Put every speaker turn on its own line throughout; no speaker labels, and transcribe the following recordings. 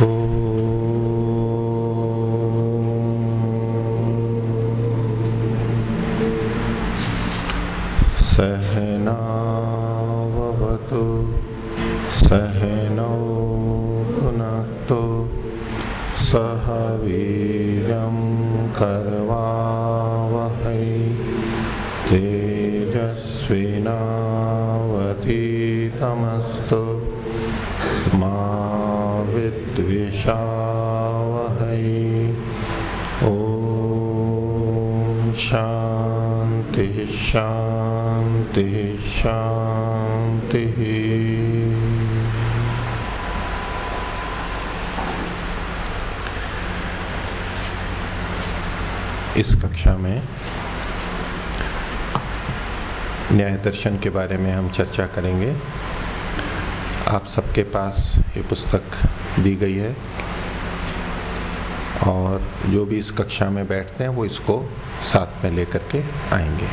Oh. कक्षा में न्याय दर्शन के बारे में हम चर्चा करेंगे। आप सबके पास ये पुस्तक दी गई है और जो भी इस कक्षा में बैठते हैं वो इसको साथ में लेकर के आएँगे।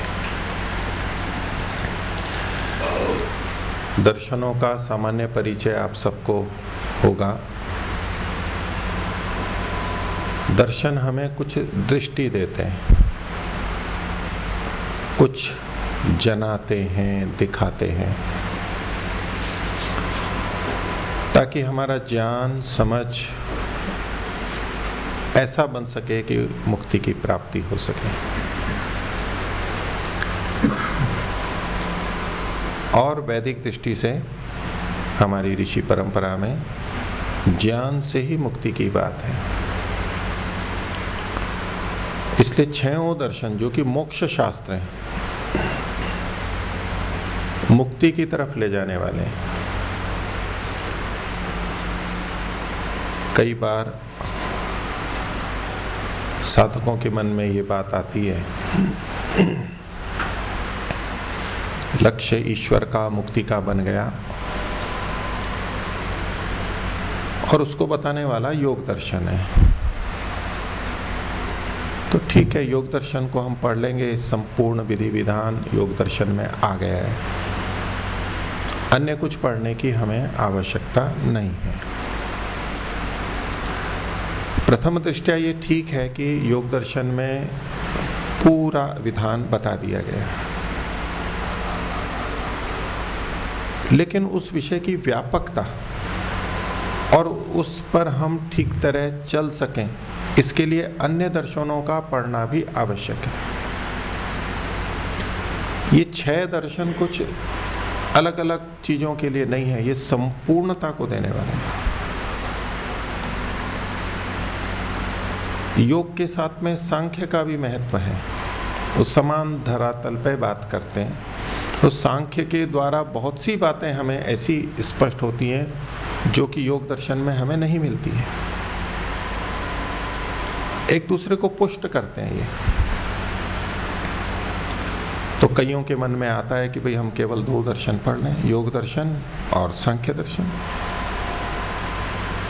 दर्शनों का सामान्य परिचय आप सबको होगा। दर्शन हमें कुछ दृष्टि देते हैं। कुछ जनाते हैं, दिखाते हैं। ताकि हमारा ज्ञान, समझ ऐसा बन सके कि मुक्ति की प्राप्ति हो सके। और वैदिक दृष्टि से हमारी ऋषि परंपरा में ज्ञान से ही मुक्ति की बात है। इसलिए छहों दर्शन, जो कि मोक्ष शास्त्र हैं, मुक्ति की तरफ़ ले जाने वाले हैं। कई बार साधकों के मन में ये बात आती है, लक्ष्य ईश्वर का, मुक्ति का बन गया, और उसको बताने वाला योग दर्शन है। तो ठीक है, योग दर्शन को हम पढ़ लेंगे। संपूर्ण विधि विधान योग दर्शन में आ गया है। अन्य कुछ पढ़ने की हमें आवश्यकता नहीं है। प्रथम दृष्टया ये ठीक है कि योग दर्शन में पूरा विधान बता दिया गया है। लेकिन उस विषय की व्यापकता और उस पर हम ठीक तरह चल सकें इसके लिए अन्य दर्शनों का पढ़ना भी आवश्यक है। ये छह दर्शन कुछ अलग अलग चीज़ों के लिए नहीं है, ये संपूर्णता को देने वाले हैं। योग के साथ में सांख्य का भी महत्व है। वो समान धरातल पे बात करते हैं। तो सांख्य के द्वारा बहुत सी बातें हमें ऐसी स्पष्ट होती हैं, जो कि योग दर्शन में हमें नहीं मिलती है। एक दूसरे को पुष्ट करते हैं ये। तो कईयों के मन में आता है कि भाई हम केवल दो दर्शन पढ़ लें, योग दर्शन और सांख्य दर्शन।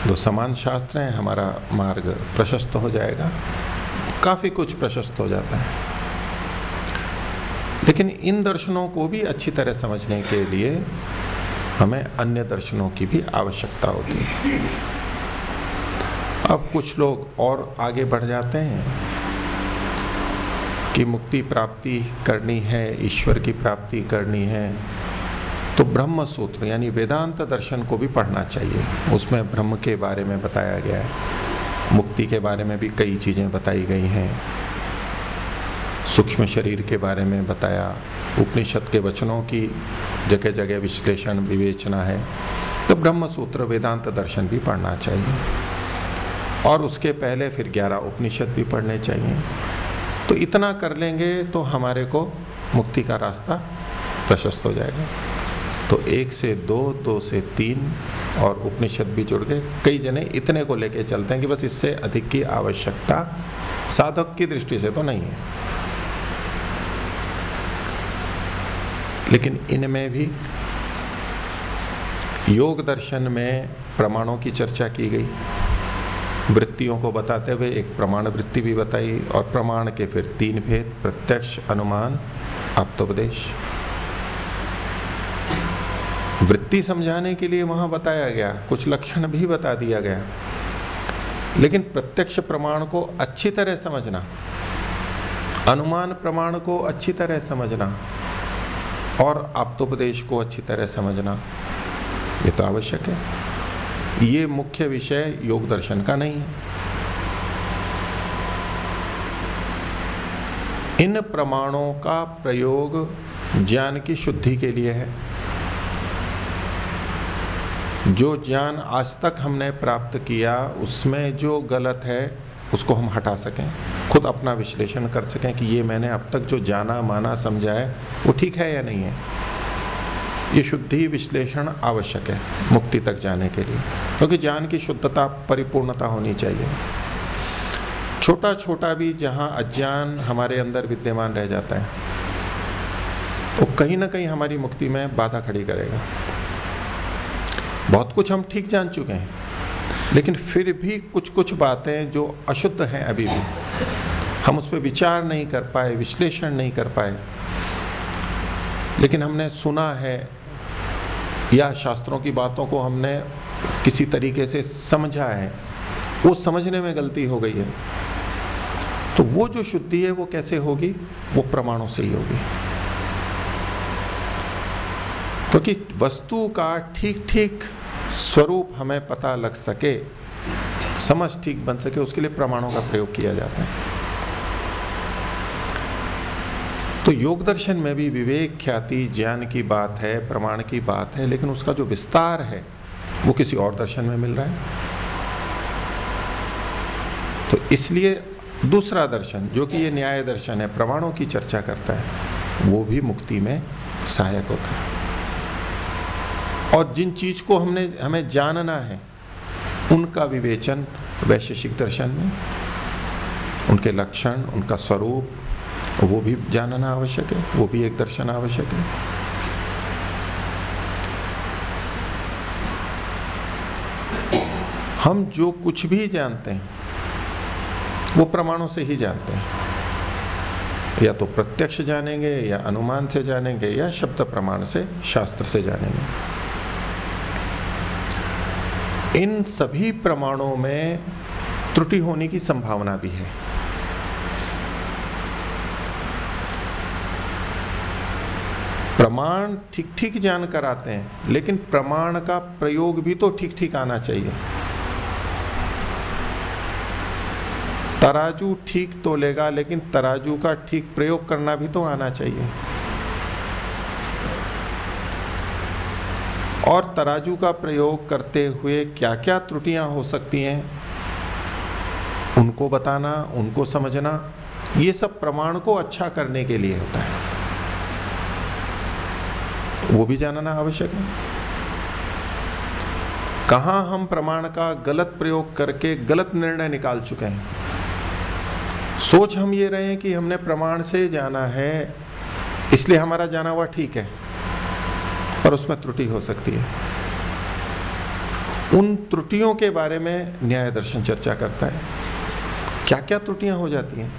दो समान शास्त्र हैं, हमारा मार्ग प्रशस्त हो जाएगा। काफ़ी कुछ प्रशस्त हो जाता है। लेकिन इन दर्शनों को भी अच्छी तरह समझने के लिए हमें अन्य दर्शनों की भी आवश्यकता होती है। अब कुछ लोग और आगे बढ़ जाते हैं कि मुक्ति प्राप्ति करनी है, ईश्वर की प्राप्ति करनी है तो ब्रह्म सूत्र यानी वेदांत दर्शन को भी पढ़ना चाहिए। उसमें ब्रह्म के बारे में बताया गया है। मुक्ति के बारे में भी कई चीज़ें बताई गई हैं। सूक्ष्म शरीर के बारे में बताया। उपनिषद के वचनों की जगह जगह विश्लेषण, विवेचना है। तो ब्रह्म सूत्र वेदांत दर्शन भी पढ़ना चाहिए। और उसके पहले फिर ग्यारह उपनिषद भी पढ़ने चाहिए। तो इतना कर लेंगे तो हमारे को मुक्ति का रास्ता प्रशस्त हो जाएगा। तो एक से दो दो से तीन और उपनिषद भी जुड़ गए। कई जने इतने को लेके चलते हैं कि बस इससे अधिक की आवश्यकता साधक की दृष्टि से तो नहीं है। लेकिन इनमें भी योग दर्शन में प्रमाणों की चर्चा की गई। वृत्तियों को बताते हुए, एक प्रमाण वृत्ति भी बताई और प्रमाण के फिर तीन भेद, प्रत्यक्ष, अनुमान, आप्तोपदेश। वृत्ति समझाने के लिए वहाँ बताया गया, कुछ लक्षण भी बता दिया गया। लेकिन प्रत्यक्ष प्रमाण को अच्छी तरह समझना, अनुमान प्रमाण को अच्छी तरह समझना और आप्तोपदेश को अच्छी तरह समझना, ये तो आवश्यक है। ये मुख्य विषय योग दर्शन का नहीं है। इन प्रमाणों का प्रयोग ज्ञान की शुद्धि के लिए है। जो ज्ञान आज तक हमने प्राप्त किया, उसमें जो गलत है, उसको हम हटा सकें। खुद अपना विश्लेषण कर सकें कि ये मैंने अब तक जो जाना माना समझा है, वो ठीक है या नहीं है। ये शुद्धि विश्लेषण आवश्यक है मुक्ति तक जाने के लिए, क्योंकि तो ज्ञान की शुद्धता परिपूर्णता होनी चाहिए। छोटा छोटा भी जहाँ अज्ञान हमारे अंदर विद्यमान रह जाता है, वो तो कहीं ना कहीं हमारी मुक्ति में बाधा खड़ी करेगा। बहुत कुछ हम ठीक जान चुके हैं, लेकिन फिर भी कुछ कुछ बातें जो अशुद्ध हैं अभी भी, हम उस पर विचार नहीं कर पाए, विश्लेषण नहीं कर पाए। लेकिन हमने सुना है या शास्त्रों की बातों को हमने किसी तरीके से समझा है, वो समझने में गलती हो गई है। तो वो जो शुद्धि है, वो कैसे होगी? वो प्रमाणों से ही होगी। क्योंकि तो वस्तु का ठीक ठीक स्वरूप हमें पता लग सके, समझ ठीक बन सके, उसके लिए प्रमाणों का प्रयोग किया जाता है। तो योग दर्शन में भी विवेक ख्याति, ज्ञान की बात है, प्रमाण की बात है, लेकिन उसका जो विस्तार है, वो किसी और दर्शन में मिल रहा है। तो इसलिए दूसरा दर्शन, जो कि ये न्याय दर्शन है, प्रमाणों की चर्चा करता है, वो भी मुक्ति में सहायक होता है। और जिन चीज़ को हमने, हमें जानना है, उनका विवेचन वैशेषिक दर्शन में, उनके लक्षण, उनका स्वरूप वो भी जानना आवश्यक है, वो भी एक दर्शन आवश्यक है। हम जो कुछ भी जानते हैं, वो प्रमाणों से ही जानते हैं। या तो प्रत्यक्ष जानेंगे, या अनुमान से जानेंगे, या शब्द प्रमाण से, शास्त्र से जानेंगे। इन सभी प्रमाणों में त्रुटि होने की संभावना भी है। प्रमाण ठीक ठीक जान कर आते हैं, लेकिन प्रमाण का प्रयोग भी तो ठीक ठीक आना चाहिए। तराजू ठीक तो लेगा, लेकिन तराजू का ठीक प्रयोग करना भी तो आना चाहिए। और तराजू का प्रयोग करते हुए क्या क्या त्रुटियाँ हो सकती हैं? उनको बताना, उनको समझना, ये सब प्रमाण को अच्छा करने के लिए होता है। वो भी जानना आवश्यक है। कहा हम प्रमाण का गलत प्रयोग करके गलत निर्णय निकाल चुके हैं? सोच हम ये रहे कि हमने प्रमाण से जाना है, इसलिए हमारा जाना हुआ ठीक है पर उसमें त्रुटि हो सकती है। उन त्रुटियों के बारे में न्याय दर्शन चर्चा करता है। क्या क्या त्रुटियाँ हो जाती हैं?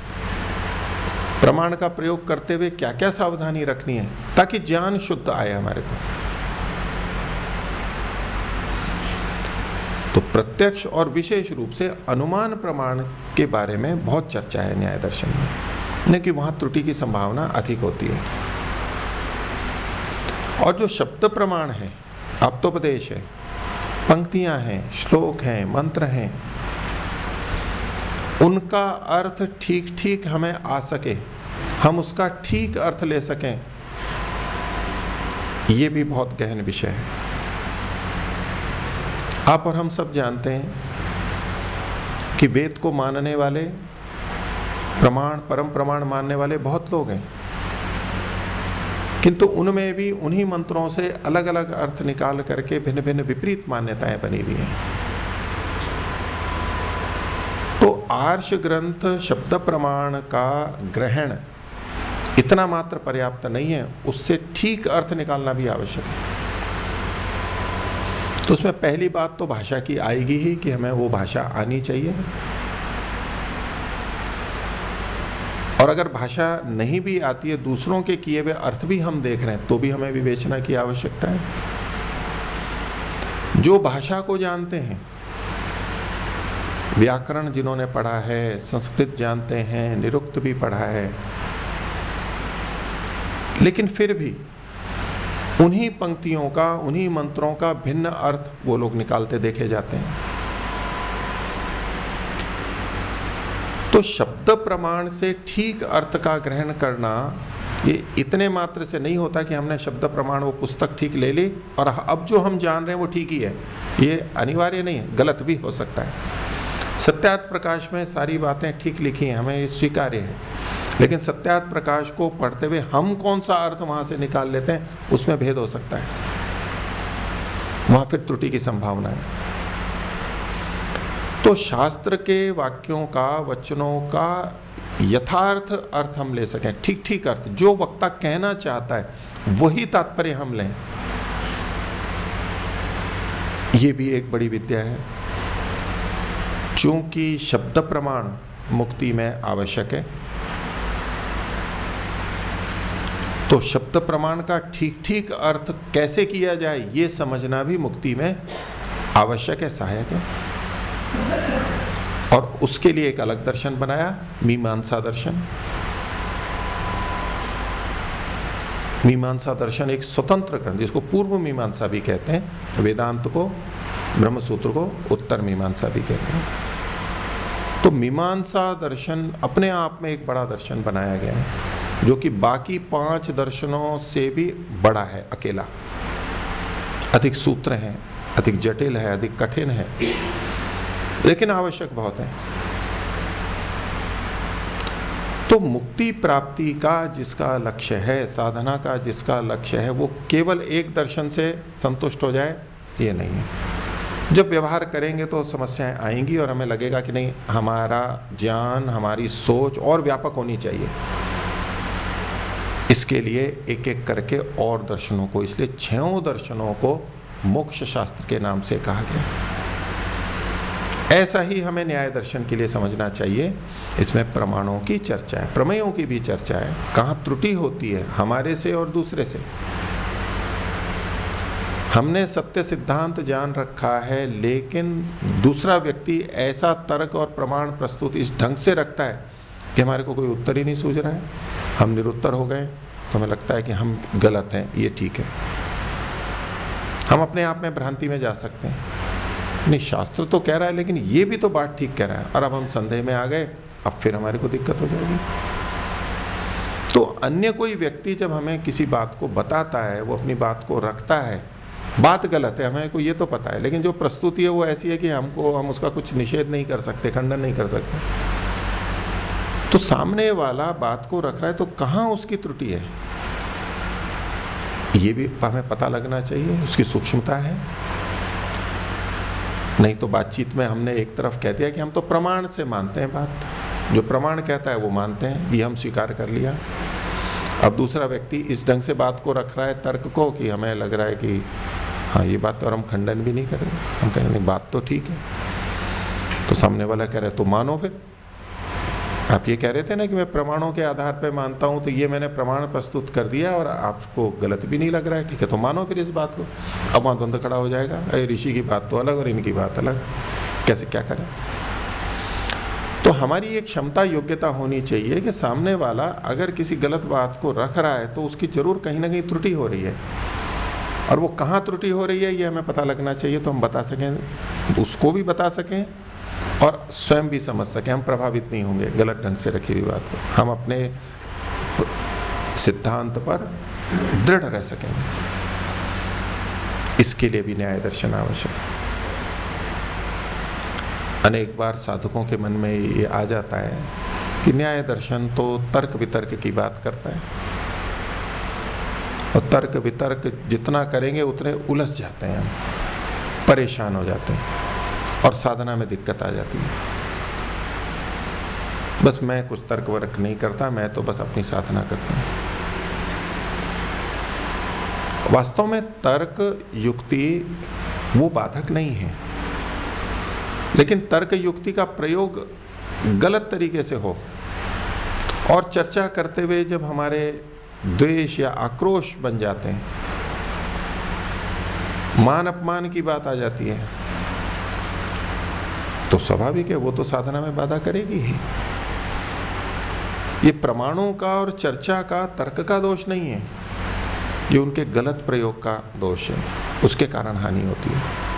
प्रमाण का प्रयोग करते हुए क्या क्या सावधानी रखनी है, ताकि ज्ञान शुद्ध आए हमारे को। तो प्रत्यक्ष और विशेष रूप से अनुमान प्रमाण के बारे में बहुत चर्चा है न्याय दर्शन में कि वहाँ त्रुटि की संभावना अधिक होती है। और जो शब्द प्रमाण है, आप्तोपदेश है, पंक्तियाँ हैं, श्लोक हैं, मंत्र हैं उनका अर्थ ठीक ठीक हमें आ सके, हम उसका ठीक अर्थ ले सकें, ये भी बहुत गहन विषय है। आप और हम सब जानते हैं कि वेद को मानने वाले, प्रमाण, परम प्रमाण मानने वाले बहुत लोग हैं। किंतु उनमें भी उन्हीं मंत्रों से अलग अलग अर्थ निकाल करके भिन्न भिन्न विपरीत मान्यताएँ बनी हुई हैं तो आर्ष ग्रंथ शब्द प्रमाण का ग्रहण इतना मात्र पर्याप्त नहीं है, उससे ठीक अर्थ निकालना भी आवश्यक है। तो उसमें पहली बात तो भाषा की आएगी ही कि हमें वो भाषा आनी चाहिए। और अगर भाषा नहीं भी आती है, दूसरों के किए हुए अर्थ भी हम देख रहे हैं तो भी हमें विवेचना की आवश्यकता है। जो भाषा को जानते हैं व्याकरण जिन्होंने पढ़ा है, संस्कृत जानते हैं, निरुक्त भी पढ़ा है। लेकिन फिर भी उन्हीं पंक्तियों का, उन्हीं मंत्रों का भिन्न अर्थ वो लोग निकालते देखे जाते हैं। तो शब्द प्रमाण से ठीक अर्थ का ग्रहण करना ये इतने मात्र से नहीं होता कि हमने शब्द प्रमाण वो पुस्तक ठीक ले ली और अब जो हम जान रहे हैं वो ठीक ही है। ये अनिवार्य नहीं है, गलत भी हो सकता है। सत्यात प्रकाश में सारी बातें ठीक लिखी हैं, हमें ये स्वीकार्य है। लेकिन सत्यात प्रकाश को पढ़ते हुए हम कौन सा अर्थ वहाँ से निकाल लेते हैं, उसमें भेद हो सकता है। वहाँ फिर त्रुटि की संभावना है। तो शास्त्र के वाक्यों का, वचनों का यथार्थ अर्थ हम ले सकें, ठीक ठीक अर्थ, जो वक्ता कहना चाहता है, वही तात्पर्य हम लें। ये भी एक बड़ी विद्या है। चूँकि शब्द प्रमाण मुक्ति में आवश्यक है तो शब्द प्रमाण का ठीक ठीक अर्थ कैसे किया जाए, ये समझना भी मुक्ति में आवश्यक है, सहायक है। और उसके लिए एक अलग दर्शन बनाया, मीमांसा दर्शन। मीमांसा दर्शन एक स्वतंत्र ग्रंथ, जिसको पूर्व मीमांसा भी कहते हैं, वेदांत को, ब्रह्मसूत्र को उत्तर मीमांसा भी कहते हैं। तो मीमांसा दर्शन अपने आप में एक बड़ा दर्शन बनाया गया है, जो कि बाकी पाँच दर्शनों से भी बड़ा है, अकेला। अधिक सूत्र हैं, अधिक जटिल है, अधिक कठिन है, लेकिन आवश्यक बहुत है। तो मुक्ति प्राप्ति का जिसका लक्ष्य है, साधना का जिसका लक्ष्य है, वो केवल एक दर्शन से संतुष्ट हो जाए, ये नहीं है। जब व्यवहार करेंगे तो समस्याएँ आएँगी और हमें लगेगा कि नहीं, हमारा ज्ञान, हमारी सोच और व्यापक होनी चाहिए। इसके लिए एक एक करके और दर्शनों को, इसलिए छो दर्शनों को मोक्ष शास्त्र के नाम से कहा गया। ऐसा ही हमें न्याय दर्शन के लिए समझना चाहिए। इसमें प्रमाणों की चर्चा है, प्रमेयों की भी चर्चा है। कहाँ त्रुटि होती है, हमारे से और दूसरे से। हमने सत्य सिद्धांत जान रखा है, लेकिन दूसरा व्यक्ति ऐसा तर्क और प्रमाण प्रस्तुत इस ढंग से रखता है कि हमारे को कोई उत्तर ही नहीं सूझ रहा है। हम निरुत्तर हो गए तो हमें लगता है कि हम गलत हैं, ये ठीक है। हम अपने आप में भ्रांति में जा सकते हैं। नहीं, शास्त्र तो कह रहा है, लेकिन ये भी तो बात ठीक कह रहा है। और अब हम संदेह में आ गए, अब फिर हमारे को दिक्कत हो जाएगी। तो अन्य कोई व्यक्ति जब हमें किसी बात को बताता है, वो अपनी बात को रखता है बात गलत है, हमें को ये तो पता है, लेकिन जो प्रस्तुति है वो ऐसी है कि हमको, हम उसका कुछ निषेध नहीं कर सकते, खंडन नहीं कर सकते। तो सामने वाला बात को रख रहा है तो कहाँ उसकी त्रुटि है? ये भी हमें पता लगना चाहिए, उसकी सूक्ष्मता है। नहीं तो बातचीत में हमने एक तरफ़ कह दिया कि हम तो प्रमाण से मानते हैं बात। जो प्रमाण कहता है वो मानते हैं, ये हम स्वीकार कर लिया। अब दूसरा व्यक्ति इस ढंग से बात को रख रहा है, तर्क को, कि हमें लग रहा है कि हाँ ये बात तो और हम खंडन भी नहीं करेंगे। हम कहेंगे बात तो ठीक है। तो सामने वाला कह रहे तो मानो फिर। आप ये कह रहे थे ना कि मैं प्रमाणों के आधार पर मानता हूँ तो ये मैंने प्रमाण प्रस्तुत कर दिया और आपको गलत भी नहीं लग रहा है। ठीक है तो मानो फिर इस बात को। अब वहाँ द्वंद्व खड़ा हो जाएगा। अरे, ऋषि की बात तो अलग और इनकी बात अलग। कैसे, क्या करें? तो हमारी एक क्षमता योग्यता होनी चाहिए कि सामने वाला अगर किसी गलत बात को रख रहा है तो उसकी ज़रूर कहीं ना कहीं त्रुटि हो रही है। और वो कहाँ त्रुटि हो रही है, ये हमें पता लगना चाहिए तो हम बता सकें, उसको भी बता सकें और स्वयं भी समझ सकें, हम प्रभावित नहीं होंगे, गलत ढंग से रखी हुई बात को। हम अपने सिद्धांत पर दृढ़ रह सकेंगे इसके लिए भी न्याय दर्शन आवश्यक है। अनेक बार साधकों के मन में ये आ जाता है कि न्याय दर्शन तो तर्क वितर्क की बात करता है। और तर्क वितर्क जितना करेंगे उतने उलझ जाते हैं परेशान हो जाते हैं और साधना में दिक्कत आ जाती है। बस मैं कुछ तर्क वर्क नहीं करता, मैं तो बस अपनी साधना करता हूँ। वास्तव में तर्क, युक्ति वो बाधक नहीं है, लेकिन तर्क, युक्ति का प्रयोग गलत तरीके से हो। और चर्चा करते हुए जब हमारे द्वेष या आक्रोश बन जाते हैं। मान अपमान की बात आ जाती है। तो स्वाभाविक है, वो तो साधना में बाधा करेगी ही। ये प्रमाणों का और चर्चा का, तर्क का दोष नहीं है। ये उनके गलत प्रयोग का दोष है। उसके कारण हानि होती है।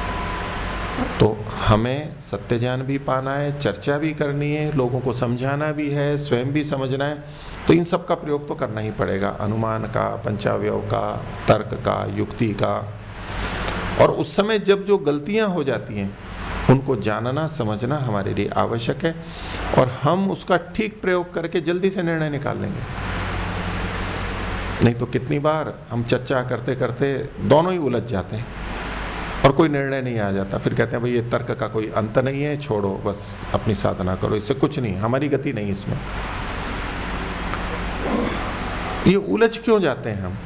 तो हमें सत्य ज्ञान भी पाना है, चर्चा भी करनी है, लोगों को समझाना भी है, स्वयं भी समझना है तो इन सब का प्रयोग तो करना ही पड़ेगा। अनुमान का पंचावय का, तर्क का, युक्ति का। और उस समय जब जो गलतियाँ हो जाती हैं, उनको जानना, समझना हमारे लिए आवश्यक है और हम उसका ठीक प्रयोग करके जल्दी से निर्णय निकाल लेंगे। नहीं तो कितनी बार हम चर्चा करते करते दोनों ही उलझ जाते हैं। और कोई निर्णय नहीं आ जाता। फिर कहते हैं, भाई, ये तर्क का कोई अंत नहीं है, छोड़ो, बस अपनी साधना करो। इससे कुछ नहीं हमारी गति नहीं इसमें। ये उलझ क्यों जाते हैं हम?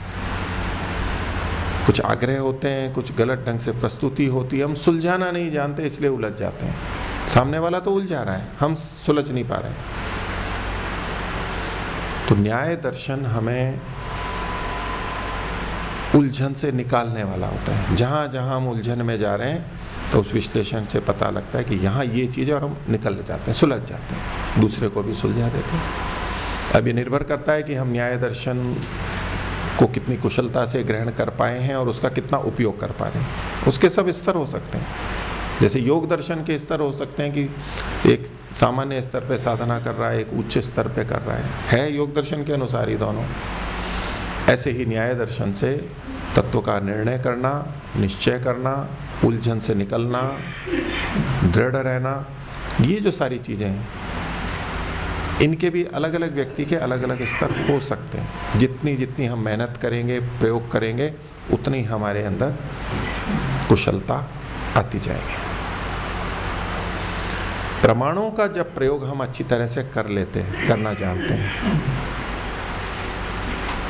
कुछ आग्रह होते हैं, कुछ गलत ढंग से प्रस्तुति होती है, हम सुलझाना नहीं जानते, इसलिए उलझ जाते हैं। सामने वाला तो उलझा रहा है, हम सुलझ नहीं पा रहे तो न्याय दर्शन हमें उलझन से निकालने वाला होता है। जहाँ जहाँ हम उलझन में जा रहे हैं तो उस विश्लेषण से पता लगता है कि यहाँ ये चीज़ और हम निकल जाते हैं, सुलझ जाते हैं, दूसरे को भी सुलझा देते हैं। अब ये निर्भर करता है कि हम न्याय दर्शन को कितनी कुशलता से ग्रहण कर पाए हैं और उसका कितना उपयोग कर पा रहे हैं। उसके सब स्तर हो सकते हैं। जैसे योग दर्शन के स्तर हो सकते हैं कि एक सामान्य स्तर पे साधना कर रहा है, एक उच्च स्तर पे कर रहा है। है योग दर्शन के अनुसार ही दोनों। ऐसे ही न्याय दर्शन से तत्व का निर्णय करना, निश्चय करना, उलझन से निकलना, दृढ़ रहना, ये जो सारी चीज़ें हैं, इनके भी अलग अलग व्यक्ति के अलग अलग स्तर हो सकते हैं। जितनी जितनी हम मेहनत करेंगे, प्रयोग करेंगे, उतनी हमारे अंदर कुशलता आती जाएगी। प्रमाणों का जब प्रयोग हम अच्छी तरह से कर लेते हैं, करना जानते हैं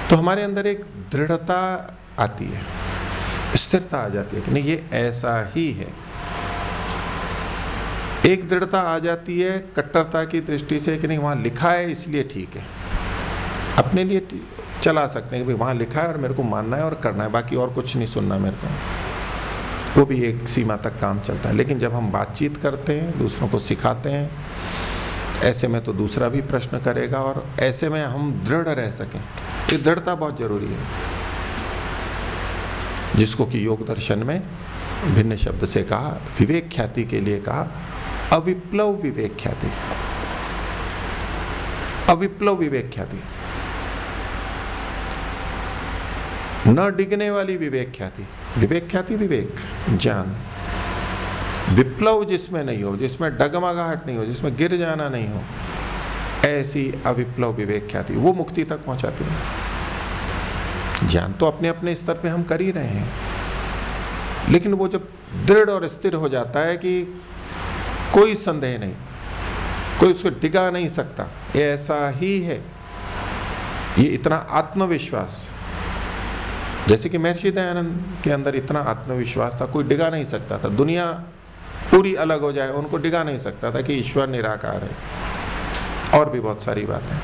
तो हमारे अंदर एक दृढ़ता आती है। स्थिरता आ जाती है कि नहीं, ये ऐसा ही है। एक दृढ़ता आ जाती है कट्टरता की दृष्टि से कि नहीं, वहाँ लिखा है, इसलिए ठीक है। अपने लिए चला सकते हैं कि भाई, वहाँ लिखा है और मेरे को मानना है और करना है, बाकी और कुछ नहीं सुनना मेरे को। वो भी एक सीमा तक काम चलता है। लेकिन जब हम बातचीत करते हैं, दूसरों को सिखाते हैं, ऐसे में तो दूसरा भी प्रश्न करेगा और ऐसे में हम दृढ़ रह सकें। ये दृढ़ता बहुत ज़रूरी है। जिसको कि योग दर्शन में भिन्न शब्द से कहा, विवेक ख्याति के लिए कहा, अविप्लव विवेक ख्याति। अविप्लव विवेक ख्याति। न डिगने वाली विवेक ख्याति। विवेक ख्याति विवेक, ज्ञान। विप्लव जिसमें नहीं हो, जिसमें डगमगाहट नहीं हो, जिसमें गिर जाना नहीं हो, ऐसी अविप्लव विवेक ख्याति, वो मुक्ति तक पहुंचाती है। ज्ञान तो अपने अपने स्तर पे हम कर ही रहे हैं। लेकिन वो जब दृढ़ और स्थिर हो जाता है कि कोई संदेह नहीं, कोई उसको डिगा नहीं सकता, ये ऐसा ही है। ये इतना आत्मविश्वास, जैसे कि महर्षि दयानंद के अंदर इतना आत्मविश्वास था, कोई डिगा नहीं सकता था। दुनिया पूरी अलग हो जाए, उनको डिगा नहीं सकता था कि ईश्वर निराकार है। और भी बहुत सारी बातें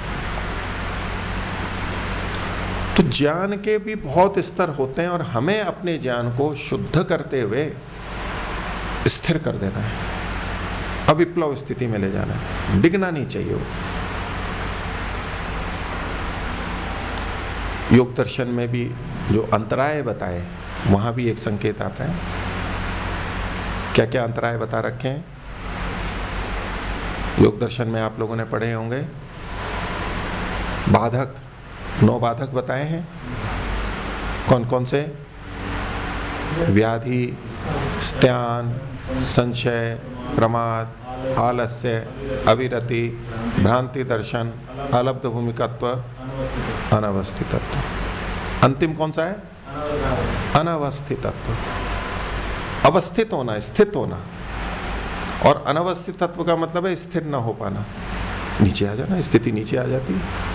तो ज्ञान के भी बहुत स्तर होते हैं और हमें अपने ज्ञान को शुद्ध करते हुए स्थिर कर देना है। अविप्लव स्थिति में ले जाना है। डिगना नहीं चाहिए वो। योग दर्शन में भी जो अंतराय बताए, वहाँ भी एक संकेत आता है। क्या क्या अंतराय बता रखे हैं? योग दर्शन में आप लोगों ने पढ़े होंगे। बाधक नौ बाधक बताए हैं। कौन कौन से? व्याधि, स्त्यान, संशय, प्रमाद, आलस्य, अविरति, भ्रांति दर्शन, अलब्ध भूमिकत्व, अनवस्थितत्व। अंतिम कौन सा है? अनवस्थितत्व। अवस्थित होना, स्थित होना। और अनवस्थित तत्व का मतलब है स्थिर ना हो पाना। नीचे आ जाना, स्थिति नीचे आ जाती है।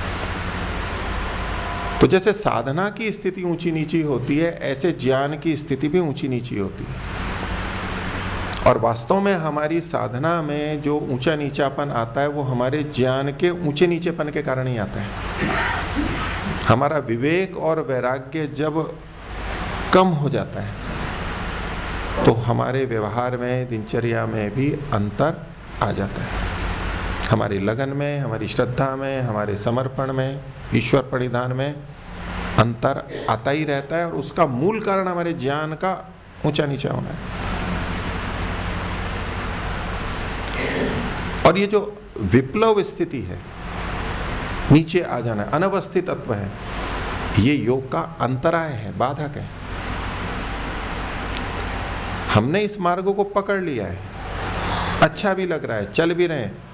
तो जैसे साधना की स्थिति ऊँची नीची होती है, ऐसे ज्ञान की स्थिति भी ऊँची नीची होती है। और वास्तव में हमारी साधना में जो ऊँचा नीचापन आता है, वो हमारे ज्ञान के ऊँचे नीचेपन के कारण ही आता है। हमारा विवेक और वैराग्य जब कम हो जाता है तो हमारे व्यवहार में, दिनचर्या में भी अंतर आ जाता है। हमारी लगन में, हमारी श्रद्धा में, हमारे समर्पण में ईश्वर परिधान में अंतर आता ही रहता है और उसका मूल कारण हमारे ज्ञान का ऊँचा नीचा होना है। और ये जो विप्लव स्थिति है, नीचे आ जाना है, अनवस्थित तत्व है, ये योग का अंतराय है, बाधक है। हमने इस मार्ग को पकड़ लिया है। अच्छा भी लग रहा है, चल भी रहे हैं।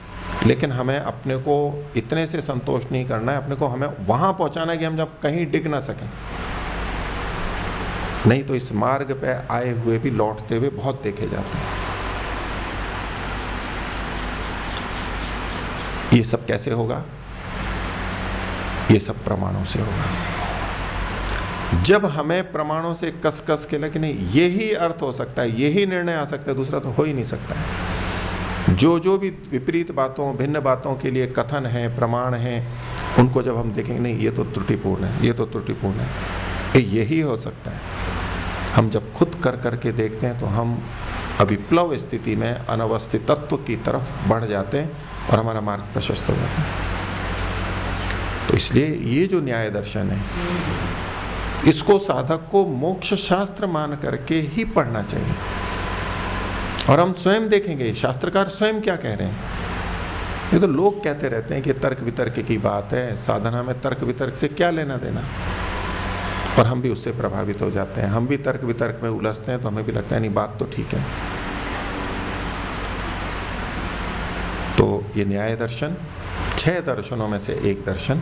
लेकिन हमें अपने को इतने से संतोष नहीं करना है, अपने को हमें वहाँ पहुंचाना है कि हम जब कहीं डिग ना सकें। नहीं तो इस मार्ग पे आए हुए भी लौटते हुए बहुत देखे जाते हैं। ये सब कैसे होगा? ये सब प्रमाणों से होगा। जब हमें प्रमाणों से कस कस के लगे नहीं यही अर्थ हो सकता है यही निर्णय आ सकता है, दूसरा तो हो ही नहीं सकता है। जो जो भी विपरीत बातों, भिन्न बातों के लिए कथन है, प्रमाण है, उनको जब हम देखेंगे, नहीं, ये तो त्रुटिपूर्ण है, ये तो त्रुटिपूर्ण है। यही हो सकता है। हम जब खुद कर करके देखते हैं तो हम अविप्लव स्थिति में अनवस्थित तत्व की तरफ़ बढ़ जाते हैं और हमारा मार्ग प्रशस्त हो जाता है। तो इसलिए ये जो न्याय दर्शन है, इसको साधक को मोक्ष शास्त्र मान करके ही पढ़ना चाहिए। और हम स्वयं देखेंगे, शास्त्रकार स्वयं क्या कह रहे हैं? ये तो लोग कहते रहते हैं कि तर्क वितर्क की बात है, साधना में तर्क वितर्क से क्या लेना देना? और हम भी उससे प्रभावित हो जाते हैं। हम भी तर्क वितर्क में उलझते हैं तो हमें भी लगता है, नहीं, बात तो ठीक है। तो ये न्याय दर्शन, छह दर्शनों में से एक दर्शन,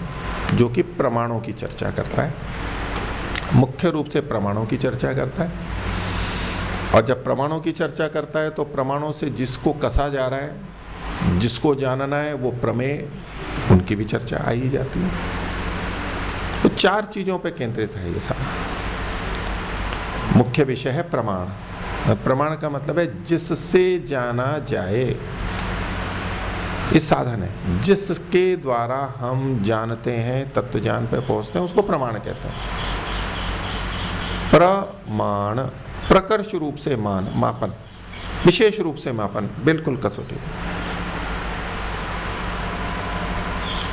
जो कि प्रमाणों की चर्चा करता है। मुख्य रूप से प्रमाणों की चर्चा करता है। और जब प्रमाणों की चर्चा करता है तो प्रमाणों से जिसको कसा जा रहा है, जिसको जानना है, वो प्रमेय उनकी भी चर्चा आ ही जाती है। तो चार चीज़ों पे केंद्रित है ये सारा मुख्य विषय है प्रमाण। प्रमाण का मतलब है जिससे जाना जाए। ये साधन है। जिसके द्वारा हम जानते हैं तत्व ज्ञान पे पहुँचते हैं, उसको प्रमाण कहते हैं। प्रमाण प्रकर्ष रूप से मान, मापन, विशेष रूप से मापन, बिल्कुल कसौटी।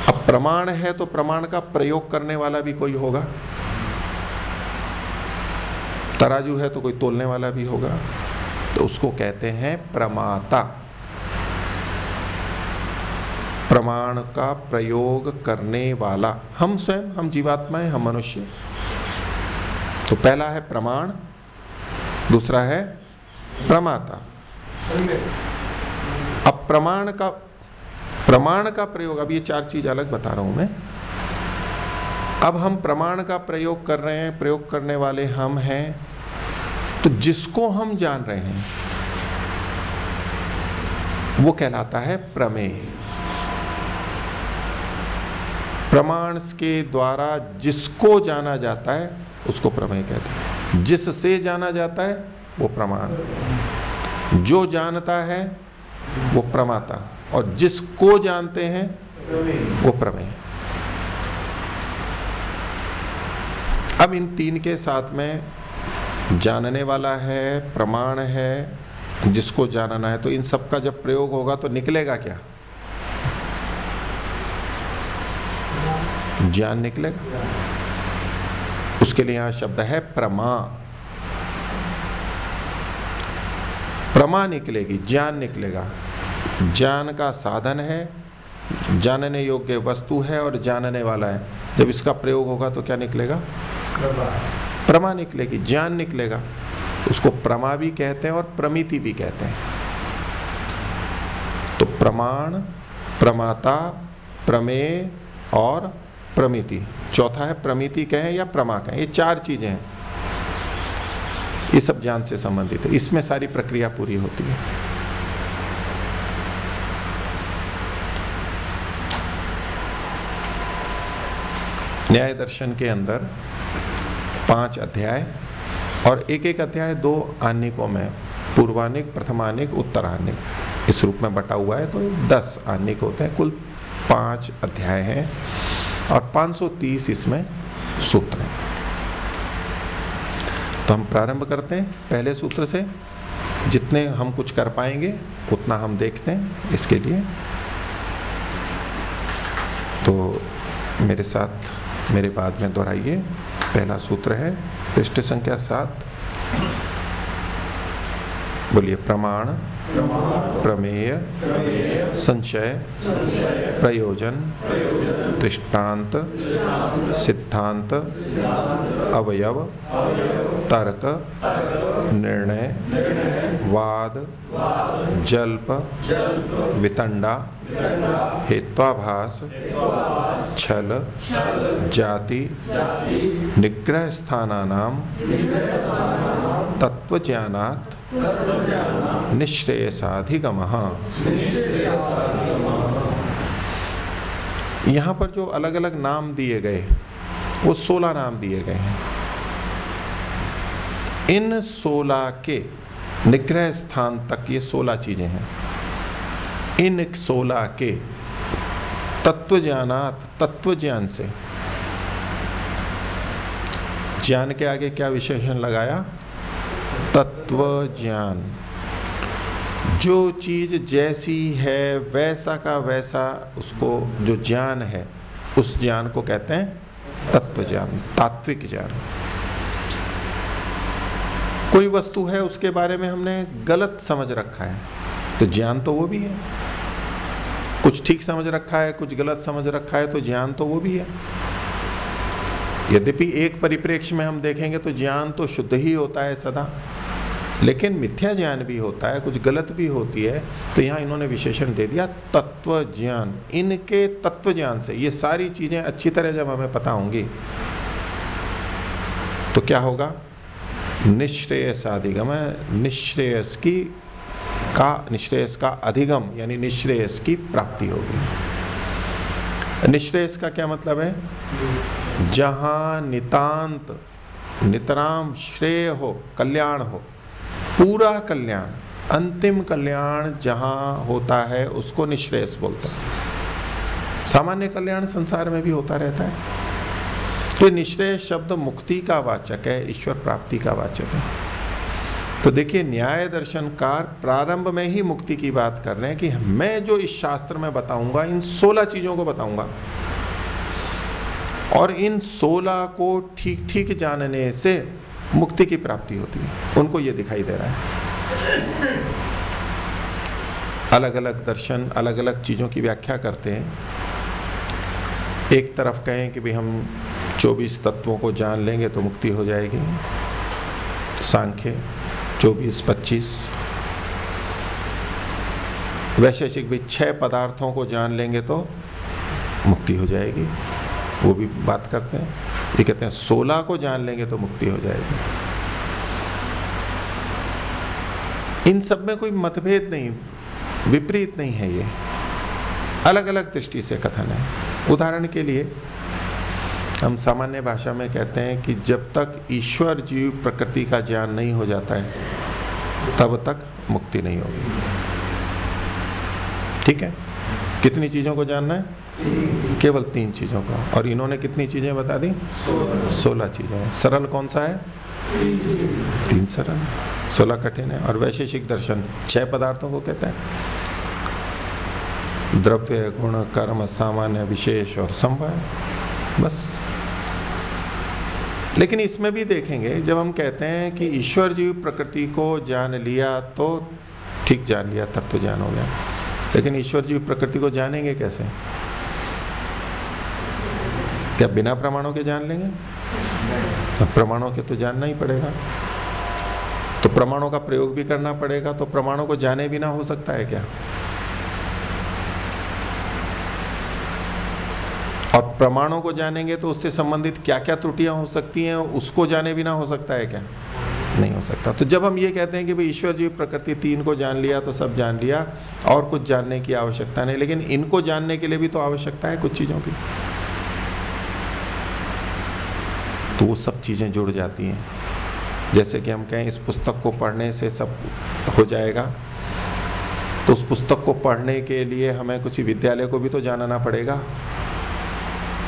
अब प्रमाण है तो प्रमाण का प्रयोग करने वाला भी कोई होगा। तराजू है तो कोई तोलने वाला भी होगा। तो उसको कहते हैं प्रमाता। प्रमाण का प्रयोग करने वाला। हम स्वयं, हम जीवात्माएँ, हम मनुष्य। तो पहला है प्रमाण दूसरा है प्रमाता। अब प्रमाण का प्रमाण का प्रयोग, अब ये चार चीज़ अलग बता रहा हूँ मैं। अब हम प्रमाण का प्रयोग कर रहे हैं, प्रयोग करने वाले हम हैं। तो जिसको हम जान रहे हैं, वो कहलाता है प्रमेय। प्रमाण के द्वारा जिसको जाना जाता है, उसको प्रमेय कहते हैं। जिससे जाना जाता है, वो प्रमाण। जो जानता है, वो प्रमाता। और जिसको जानते हैं, वो प्रमेय। अब इन तीन के साथ में जानने वाला है, प्रमाण है, जिसको जानना है तो इन सब का जब प्रयोग होगा तो निकलेगा क्या? ज्ञान निकलेगा। उसके लिए यहाँ शब्द है प्रमा। प्रमा निकलेगी ज्ञान निकलेगा। ज्ञान का साधन है जानने योग्य वस्तु है और जानने वाला है। जब इसका प्रयोग होगा तो क्या निकलेगा? प्रमा। निकलेगी ज्ञान निकलेगा। उसको प्रमा भी कहते हैं और प्रमिति भी कहते हैं। तो प्रमाण प्रमाता प्रमेय और प्रमिति। चौथा है प्रमिति कहें या प्रमा कहें, ये चार चीज़ें हैं। ये सब ज्ञान से संबंधित है। इसमें सारी प्रक्रिया पूरी होती है। न्याय दर्शन के अंदर पाँच अध्याय और एक एक अध्याय दो आनिकों में, पूर्वानिक, प्रथमानिक, उत्तरानिक। इस रूप में बटा हुआ है तो दस आनिक होते हैं। कुल पाँच अध्याय हैं। और 530 इसमें सूत्र हैं। तो हम प्रारंभ करते हैं पहले सूत्र से। जितने हम कुछ कर पाएँगे, उतना हम देखते हैं इसके लिए। तो मेरे साथ, मेरे बाद में दोहराइए। पहला सूत्र है पृष्ठ संख्या सात। बोलिए, प्रमाण, प्रमेय संशय प्रयोजन, दृष्टांत, सिद्धांत, अवयव, तर्क, निर्णय, वाद, जल्प, वितंडा, हेत्वाभास, छल, जाति निग्रह स्थानानाम तत्वज्ञानात् निश्रेयसाधिगम। यहाँ पर जो अलग अलग नाम दिए गए, वो सोलह नाम दिए गए हैं। इन सोलह के निग्रह स्थान तक ये सोलह चीज़ें हैं। इन सोलह के तत्व ज्ञानात तत्व ज्ञान से। ज्ञान के आगे क्या विशेषण लगाया? तत्व ज्ञान जो चीज़ जैसी है, वैसा का वैसा उसको जो ज्ञान है, उस ज्ञान को कहते हैं तत्व ज्ञान तात्विक ज्ञान। कोई वस्तु है, उसके बारे में हमने गलत समझ रखा है तो ज्ञान तो वो भी है। कुछ ठीक समझ रखा है, कुछ गलत समझ रखा है तो ज्ञान तो वो भी है। यद्यपि एक परिप्रेक्ष्य में हम देखेंगे तो ज्ञान तो शुद्ध ही होता है सदा। लेकिन मिथ्या ज्ञान भी होता है, कुछ गलत भी होती है तो यहाँ इन्होंने विशेषण दे दिया, तत्व ज्ञान। इनके तत्व ज्ञान से, ये सारी चीज़ें अच्छी तरह जब हमें पता होंगी तो क्या होगा? निश्रेयस अधिगम है। निश्रेयस की का, निश्रेयस का अधिगम, यानी निश्रेयस की प्राप्ति होगी। निश्रेयस का क्या मतलब है? जहाँ नितांत, नितराम श्रेय हो, कल्याण हो पूरा कल्याण, अंतिम कल्याण जहाँ होता है, उसको निश्रेयस बोलते हैं। सामान्य कल्याण संसार में भी होता रहता है। तो निश्रेय शब्द मुक्ति का वाचक है, ईश्वर प्राप्ति का वाचक है। तो देखिए, न्याय दर्शनकार प्रारंभ में ही मुक्ति की बात कर रहे हैं कि मैं जो इस शास्त्र में बताऊँगा, इन सोलह चीज़ों को बताऊँगा। और इन सोलह को ठीक ठीक जानने से मुक्ति की प्राप्ति होती है। उनको ये दिखाई दे रहा है। अलग अलग दर्शन अलग अलग चीज़ों की व्याख्या करते हैं। एक तरफ़ कहें कि भाई हम 24 तत्वों को जान लेंगे तो मुक्ति हो जाएगी। सांख्य 24 25 वैशेषिक भी छह पदार्थों को जान लेंगे तो मुक्ति हो जाएगी। वो भी बात करते हैं। ये कहते हैं, सोलह को जान लेंगे तो मुक्ति हो जाएगी। इन सब में कोई मतभेद नहीं, विपरीत नहीं है ये। अलग अलग दृष्टि से कथन है। उदाहरण के लिए, हम सामान्य भाषा में कहते हैं कि जब तक ईश्वर जीव प्रकृति का ज्ञान नहीं हो जाता है, तब तक मुक्ति नहीं होगी। ठीक है? कितनी चीज़ों को जानना है? केवल तीन चीज़ों का। और इन्होंने कितनी चीज़ें बता दी? सोलह चीज़ें। सरल कौन सा है? तीन सरल सोलह कठिन है। और वैशेषिक दर्शन, छह पदार्थों को कहते हैं? द्रव्य, गुण, कर्म, सामान्य, विशेष और संभव। बस। लेकिन इसमें भी देखेंगे, जब हम कहते हैं कि ईश्वर जीव प्रकृति को जान लिया तो ठीक जान लिया तत्व तो जान हो गया। लेकिन ईश्वर जीव प्रकृति को जानेंगे कैसे? क्या बिना प्रमाणों के जान लेंगे? तो प्रमाणों के तो जानना ही पड़ेगा। तो प्रमाणों का प्रयोग भी करना पड़ेगा तो प्रमाणों को जाने बिना हो सकता है क्या? और प्रमाणों को जानेंगे तो उससे संबंधित क्या क्या त्रुटियाँ हो सकती हैं, उसको जाने बिना हो सकता है क्या? नहीं हो सकता। तो जब हम ये कहते हैं कि भाई ईश्वर जी प्रकृति तीन को जान लिया तो सब जान लिया, और कुछ जानने की आवश्यकता नहीं, लेकिन इनको जानने के लिए भी तो आवश्यकता है कुछ चीज़ों की। तो वो सब चीज़ें जुड़ जाती हैं। जैसे कि हम कहें, इस पुस्तक को पढ़ने से सब हो जाएगा। तो उस पुस्तक को पढ़ने के लिए हमें कुछ विद्यालय को भी तो जानना पड़ेगा।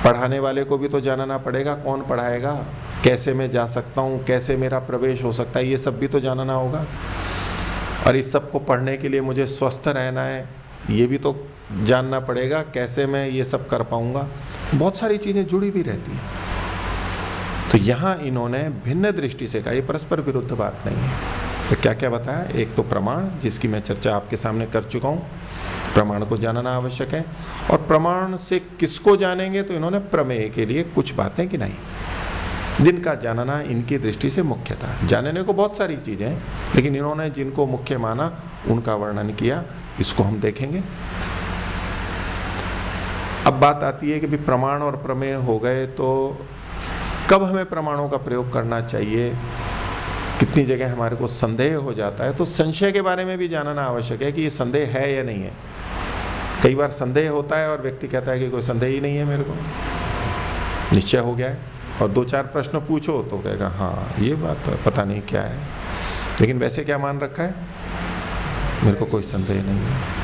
पढ़ाने वाले को भी तो जानना पड़ेगा, कौन पढ़ाएगा, कैसे मैं जा सकता हूँ, कैसे मेरा प्रवेश हो सकता है, ये सब भी तो जानना होगा। और इस सबको पढ़ने के लिए मुझे स्वस्थ रहना है, ये भी तो जानना पड़ेगा, कैसे मैं ये सब कर पाऊँगा। बहुत सारी चीज़ें जुड़ी भी रहती हैं। तो यहाँ इन्होंने भिन्न दृष्टि से कहा, ये परस्पर विरुद्ध बात नहीं है। तो क्या क्या बताया? एक तो प्रमाण, जिसकी मैं चर्चा आपके सामने कर चुका हूँ। प्रमाण को जानना आवश्यक है। और प्रमाण से किसको जानेंगे? तो इन्होंने प्रमेय के लिए कुछ बातें कि नहीं। जिनका जानना इनकी दृष्टि से मुख्य था जानने को बहुत सारी चीज़ें हैं, लेकिन इन्होंने जिनको मुख्य माना, उनका वर्णन किया, इसको हम देखेंगे। अब बात आती है कि भी प्रमाण और प्रमेय हो गए तो कब हमें प्रमाणों का प्रयोग करना चाहिए? कितनी जगह हमारे को संदेह हो जाता है? तो संशय के बारे में भी जानना आवश्यक है कि ये संदेह है या नहीं है। कई बार संदेह होता है और व्यक्ति कहता है कि कोई संदेह ही नहीं है मेरे को। निश्चय हो गया है। और दो चार प्रश्न पूछो तो कहेगा हाँ ये बात तो पता नहीं क्या है। लेकिन वैसे क्या मान रखा है? मेरे को कोई संदेह नहीं है।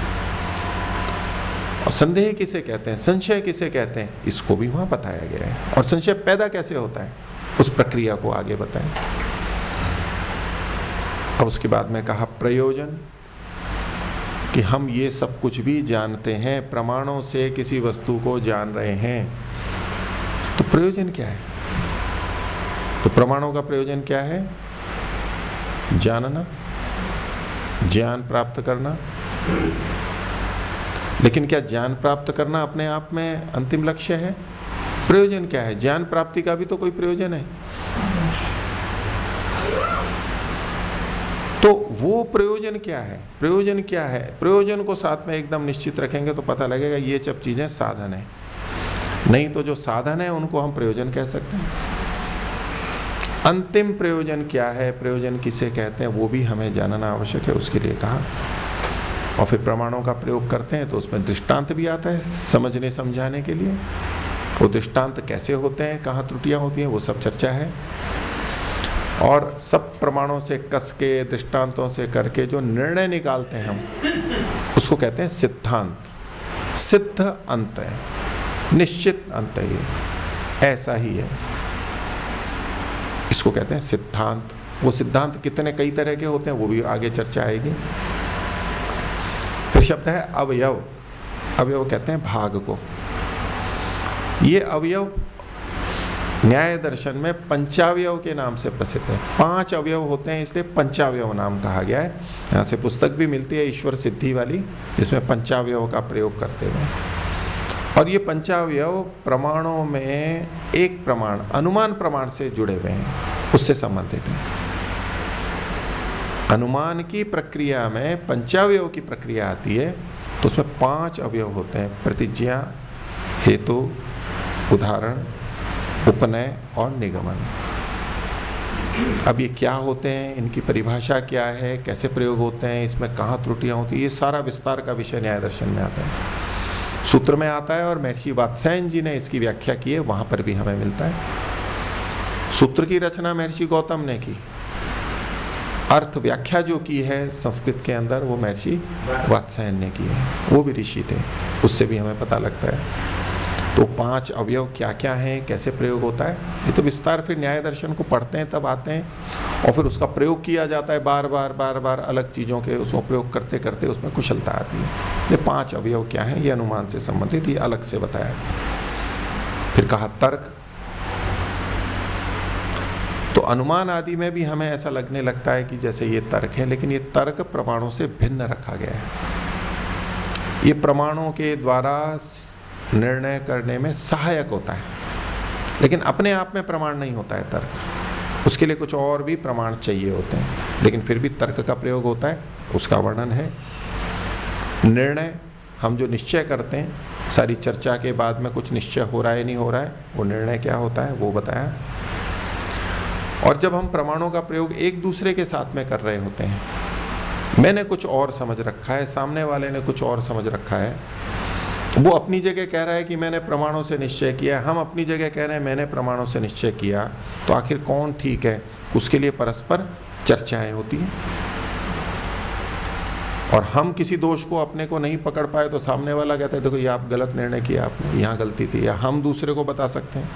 और संदेह किसे कहते हैं? संशय किसे कहते हैं? इसको भी वहाँ बताया गया है। और संशय पैदा कैसे होता है? उस प्रक्रिया को आगे बताएँ। अब उसके बाद में कहा, प्रयोजन, कि हम ये सब कुछ भी जानते हैं, प्रमाणों से किसी वस्तु को जान रहे हैं। तो प्रयोजन क्या है? तो प्रमाणों का प्रयोजन क्या है? जानना, ज्ञान प्राप्त करना लेकिन क्या ज्ञान प्राप्त करना अपने आप में अंतिम लक्ष्य है? प्रयोजन क्या है? ज्ञान प्राप्ति का भी तो कोई प्रयोजन है। तो वो प्रयोजन क्या है? प्रयोजन क्या है? प्रयोजन को साथ में एकदम निश्चित रखेंगे तो पता लगेगा ये सब चीज़ें साधन है। नहीं तो जो साधन है, उनको हम प्रयोजन कह सकते हैं। अंतिम प्रयोजन क्या है? प्रयोजन किसे कहते हैं? वो भी हमें जानना आवश्यक है, उसके लिए कहा। और फिर प्रमाणों का प्रयोग करते हैं तो उसमें दृष्टांत भी आता है, समझने, समझाने के लिए। वो दृष्टांत कैसे होते हैं, कहाँ त्रुटियाँ होती हैं, वो सब चर्चा है। और सब प्रमाणों से कस के दृष्टांतों से करके जो निर्णय निकालते हैं हम, उसको कहते हैं सिद्धांत। सिद्ध अंत है, निश्चित अंत है ऐसा ही है। इसको कहते हैं सिद्धांत। वो सिद्धांत कितने कई तरह के होते हैं, वो भी आगे चर्चा आएगी। फिर शब्द है अवयव। अवयव कहते हैं भाग को। ये अवयव न्याय दर्शन में पंचावयव के नाम से प्रसिद्ध है। पाँच अवयव होते हैं, इसलिए पंचावयव नाम कहा गया है। यहाँ से पुस्तक भी मिलती है, ईश्वर सिद्धि वाली, जिसमें पंचावयव का प्रयोग करते हुए। और ये पंचावयव प्रमाणों में एक प्रमाण, अनुमान प्रमाण से जुड़े हुए हैं, उससे संबंधित है। अनुमान की प्रक्रिया में पंचावयव की प्रक्रिया आती है तो उसमें पाँच अवयव होते हैं, प्रतिज्ञा, हेतु, उदाहरण, उपनय और निगमन। अब ये क्या होते हैं, इनकी परिभाषा क्या है, कैसे प्रयोग होते हैं, इसमें कहाँ त्रुटियाँ होती है, ये सारा विस्तार का विषय न्याय दर्शन में आता है। सूत्र में आता है और महर्षि वात्सायन जी ने इसकी व्याख्या की है, वहाँ पर भी हमें मिलता है। सूत्र की रचना महर्षि गौतम ने की। अर्थ व्याख्या जो की है संस्कृत के अंदर, वो महर्षि वात्सायन ने की है। वो भी ऋषि थे। उससे भी हमें पता लगता है। तो पाँच अवयव क्या क्या हैं, कैसे प्रयोग होता है, ये तो विस्तार फिर न्याय दर्शन को पढ़ते हैं, तब आते हैं। और फिर उसका प्रयोग किया जाता है बार बार बार बार, अलग चीज़ों के उसको प्रयोग करते करते उसमें कुशलता आती है। ये पाँच अवयव क्या हैं, ये अनुमान से संबंधित, ये अलग से बताया। फिर कहा तर्क तो अनुमान आदि में भी हमें ऐसा लगने लगता है कि जैसे ये तर्क है, लेकिन ये तर्क प्रमाणों से भिन्न रखा गया है। ये प्रमाणों के द्वारा निर्णय करने में सहायक होता है, लेकिन अपने आप में प्रमाण नहीं होता है तर्क। उसके लिए कुछ और भी प्रमाण चाहिए होते हैं, लेकिन फिर भी तर्क का प्रयोग होता है, उसका वर्णन है। निर्णय हम जो निश्चय करते हैं, सारी चर्चा के बाद में कुछ निश्चय हो रहा है नहीं हो रहा है, वो निर्णय क्या होता है, वो बताया। और जब हम प्रमाणों का प्रयोग एक दूसरे के साथ में कर रहे होते हैं, मैंने कुछ और समझ रखा है, सामने वाले ने कुछ और समझ रखा है। वो अपनी जगह कह रहा है कि मैंने प्रमाणों से निश्चय किया, हम अपनी जगह कह रहे हैं, मैंने प्रमाणों से निश्चय किया तो आखिर कौन ठीक है? उसके लिए परस्पर चर्चाएँ होती हैं। और हम किसी दोष को अपने को नहीं पकड़ पाए तो सामने वाला कहता है, देखो, ये आप गलत निर्णय किया आपने, यहाँ गलती थी। या हम दूसरे को बता सकते हैं।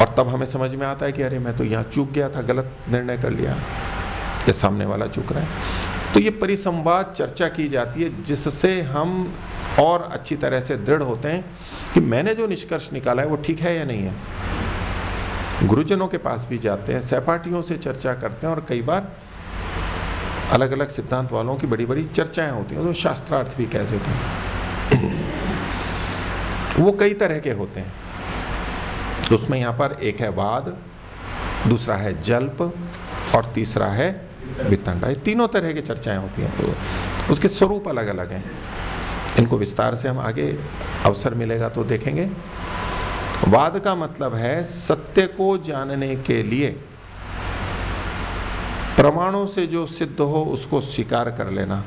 और तब हमें समझ में आता है कि अरे मैं तो यहाँ चूक गया था, गलत निर्णय कर लिया। ये सामने वाला चूक रहा है। तो ये परिसंवाद चर्चा की जाती है, जिससे हम और अच्छी तरह से दृढ़ होते हैं कि मैंने जो निष्कर्ष निकाला है वो ठीक है या नहीं है। गुरुजनों के पास भी जाते हैं, सहपाठियों से चर्चा करते हैं और कई बार अलग अलग सिद्धांत वालों की बड़ी बड़ी चर्चाएँ होती हैं तो शास्त्रार्थ भी कह देते हैं। वो कई तरह के होते हैं। तो उसमें यहाँ पर एक है वाद, दूसरा है जल्प और तीसरा है वितंडा। ये तीनों तरह की चर्चाएँ होती हैं तो उसके स्वरूप अलग अलग हैं। इनको विस्तार से हम आगे अवसर मिलेगा तो देखेंगे। वाद का मतलब है सत्य को जानने के लिए प्रमाणों से जो सिद्ध हो उसको स्वीकार कर लेना,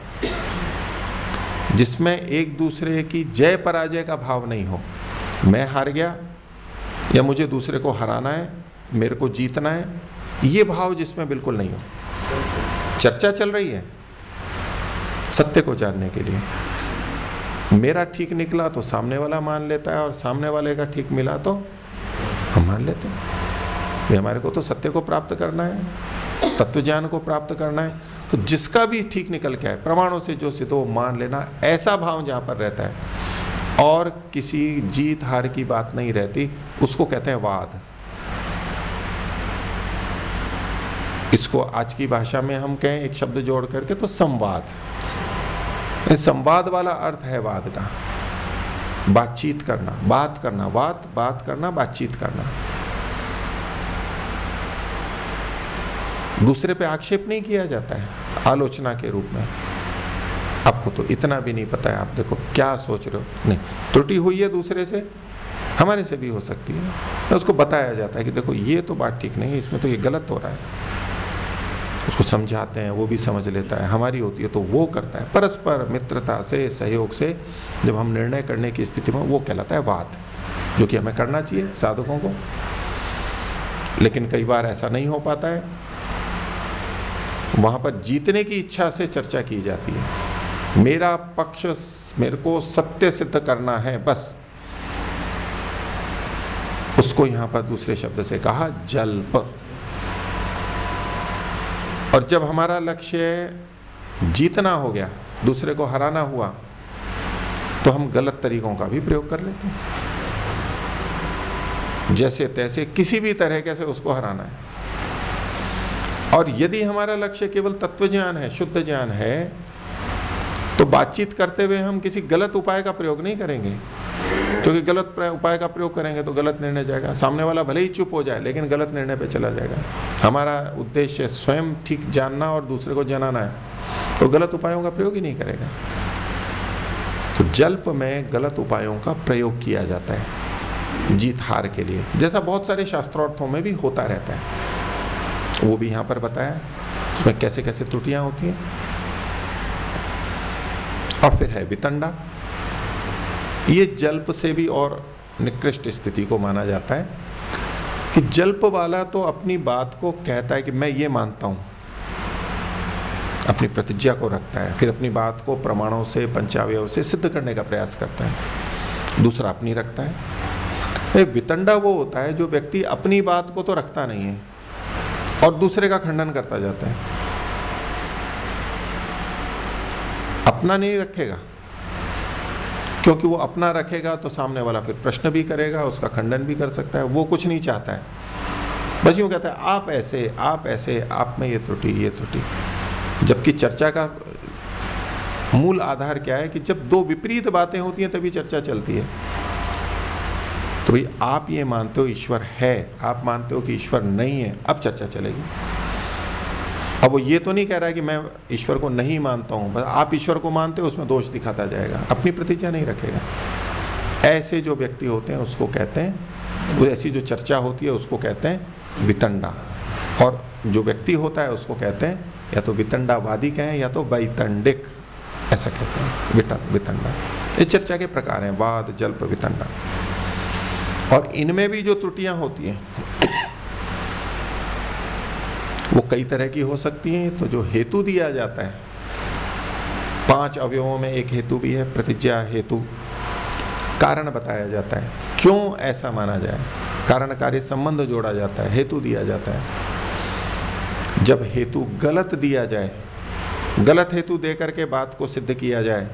जिसमें एक दूसरे की जय पराजय का भाव नहीं हो। मैं हार गया या मुझे दूसरे को हराना है, मेरे को जीतना है, ये भाव जिसमें बिल्कुल नहीं हो। चर्चा चल रही है सत्य को जानने के लिए। मेरा ठीक निकला तो सामने वाला मान लेता है और सामने वाले का ठीक मिला तो हम मान लेते हैं। ये हमारे को तो सत्य को प्राप्त करना है तत्व ज्ञान को प्राप्त करना है। तो जिसका भी ठीक निकल के आए, प्रमाणों से जो सिद्ध वो मान लेना, ऐसा भाव जहाँ पर रहता है। और किसी जीत हार की बात नहीं रहती, उसको कहते हैं वाद। इसको आज की भाषा में हम कहें, एक शब्द जोड़ करके तो संवाद। संवाद वाला अर्थ है वाद का। बातचीत करना, बात करना बात बात करना, बातचीत करना। दूसरे पे आक्षेप नहीं किया जाता है, आलोचना के रूप में। आपको तो इतना भी नहीं पता है। आप देखो, क्या सोच रहे हो? नहीं, त्रुटि हुई है दूसरे से, हमारे से भी हो सकती है। तो उसको बताया जाता है कि देखो, ये तो बात ठीक नहीं है, इसमें तो ये गलत हो रहा है। उसको समझाते हैं, वो भी समझ लेता है, हमारी होती है तो वो करता है। परस्पर मित्रता से, सहयोग से जब हम निर्णय करने की स्थिति में, वो कहलाता है वाद, जो कि हमें करना चाहिए साधकों को। लेकिन कई बार ऐसा नहीं हो पाता है। वहाँ पर जीतने की इच्छा से चर्चा की जाती है। मेरा पक्ष मेरे को सत्य सिद्ध करना है, बस। उसको यहाँ पर दूसरे शब्द से कहा, जल्प। और जब हमारा लक्ष्य जीतना हो गया, दूसरे को हराना हुआ तो हम गलत तरीकों का भी प्रयोग कर लेते हैं। जैसे तैसे किसी भी तरह कैसे उसको हराना है। और यदि हमारा लक्ष्य केवल तत्व ज्ञान है, शुद्ध ज्ञान है तो बातचीत करते हुए हम किसी गलत उपाय का प्रयोग नहीं करेंगे। क्योंकि गलत उपाय का प्रयोग करेंगे तो गलत निर्णय जाएगा। सामने वाला भले ही चुप हो जाए, लेकिन गलत निर्णय पे चला जाएगा। हमारा उद्देश्य स्वयं ठीक जानना और दूसरे को जनाना है। तो गलत उपायों का प्रयोग ही नहीं करेगा। तो जल्प में गलत उपायों का प्रयोग किया जाता है, जीत हार के लिए। जैसा बहुत सारे शास्त्रार्थों में भी होता रहता है। वो भी यहाँ पर बताया, उसमें कैसे कैसे त्रुटियाँ होती हैं। और फिर है वितंडा। ये जल्प से भी और निकृष्ट स्थिति को माना जाता है कि जल्प वाला तो अपनी बात को कहता है कि मैं ये मानता हूँ। अपनी प्रतिज्ञा को रखता है, फिर अपनी बात को प्रमाणों से, पंचावय से सिद्ध करने का प्रयास करता है। दूसरा अपनी रखता है। वितंडा वो होता है जो व्यक्ति अपनी बात को तो रखता नहीं है और दूसरे का खंडन करता जाता है। अपना नहीं रखेगा। क्योंकि वो अपना रखेगा तो सामने वाला फिर प्रश्न भी करेगा, उसका खंडन भी कर सकता है, वो कुछ नहीं चाहता है। बस यूँ कहता है, आप ऐसे आप ऐसे, आप में ये त्रुटि ये त्रुटि। जबकि चर्चा का मूल आधार क्या है कि जब दो विपरीत बातें होती हैं तभी चर्चा चलती है। तो भाई, आप ये मानते हो ईश्वर है, आप मानते हो कि ईश्वर नहीं है, अब चर्चा चलेगी। अब वो ये तो नहीं कह रहा है कि मैं ईश्वर को नहीं मानता हूँ, बस आप ईश्वर को मानते हो, उसमें दोष दिखाता जाएगा। अपनी प्रतिज्ञा नहीं रखेगा। ऐसे जो व्यक्ति होते हैं, उसको कहते हैं, वो ऐसी जो चर्चा होती है, उसको कहते हैं वितंडा। और जो व्यक्ति होता है, उसको कहते हैं, या तो वितंडावादी कहें, या तो वैतंडिक, ऐसा कहते हैं वितन वितंडा। ये चर्चा के प्रकार हैं, वाद, जल्प, वितंडा। और इनमें भी जो त्रुटियाँ होती हैं वो कई तरह की हो सकती हैं। तो जो हेतु दिया जाता है, पाँच अवयवों में एक हेतु भी है, प्रतिज्ञा हेतु। कारण बताया जाता है। क्यों ऐसा माना जाए? कारण कार्य संबंध जोड़ा जाता है, हेतु दिया जाता है। जब हेतु गलत दिया जाए, गलत हेतु दे करके बात को सिद्ध किया जाए,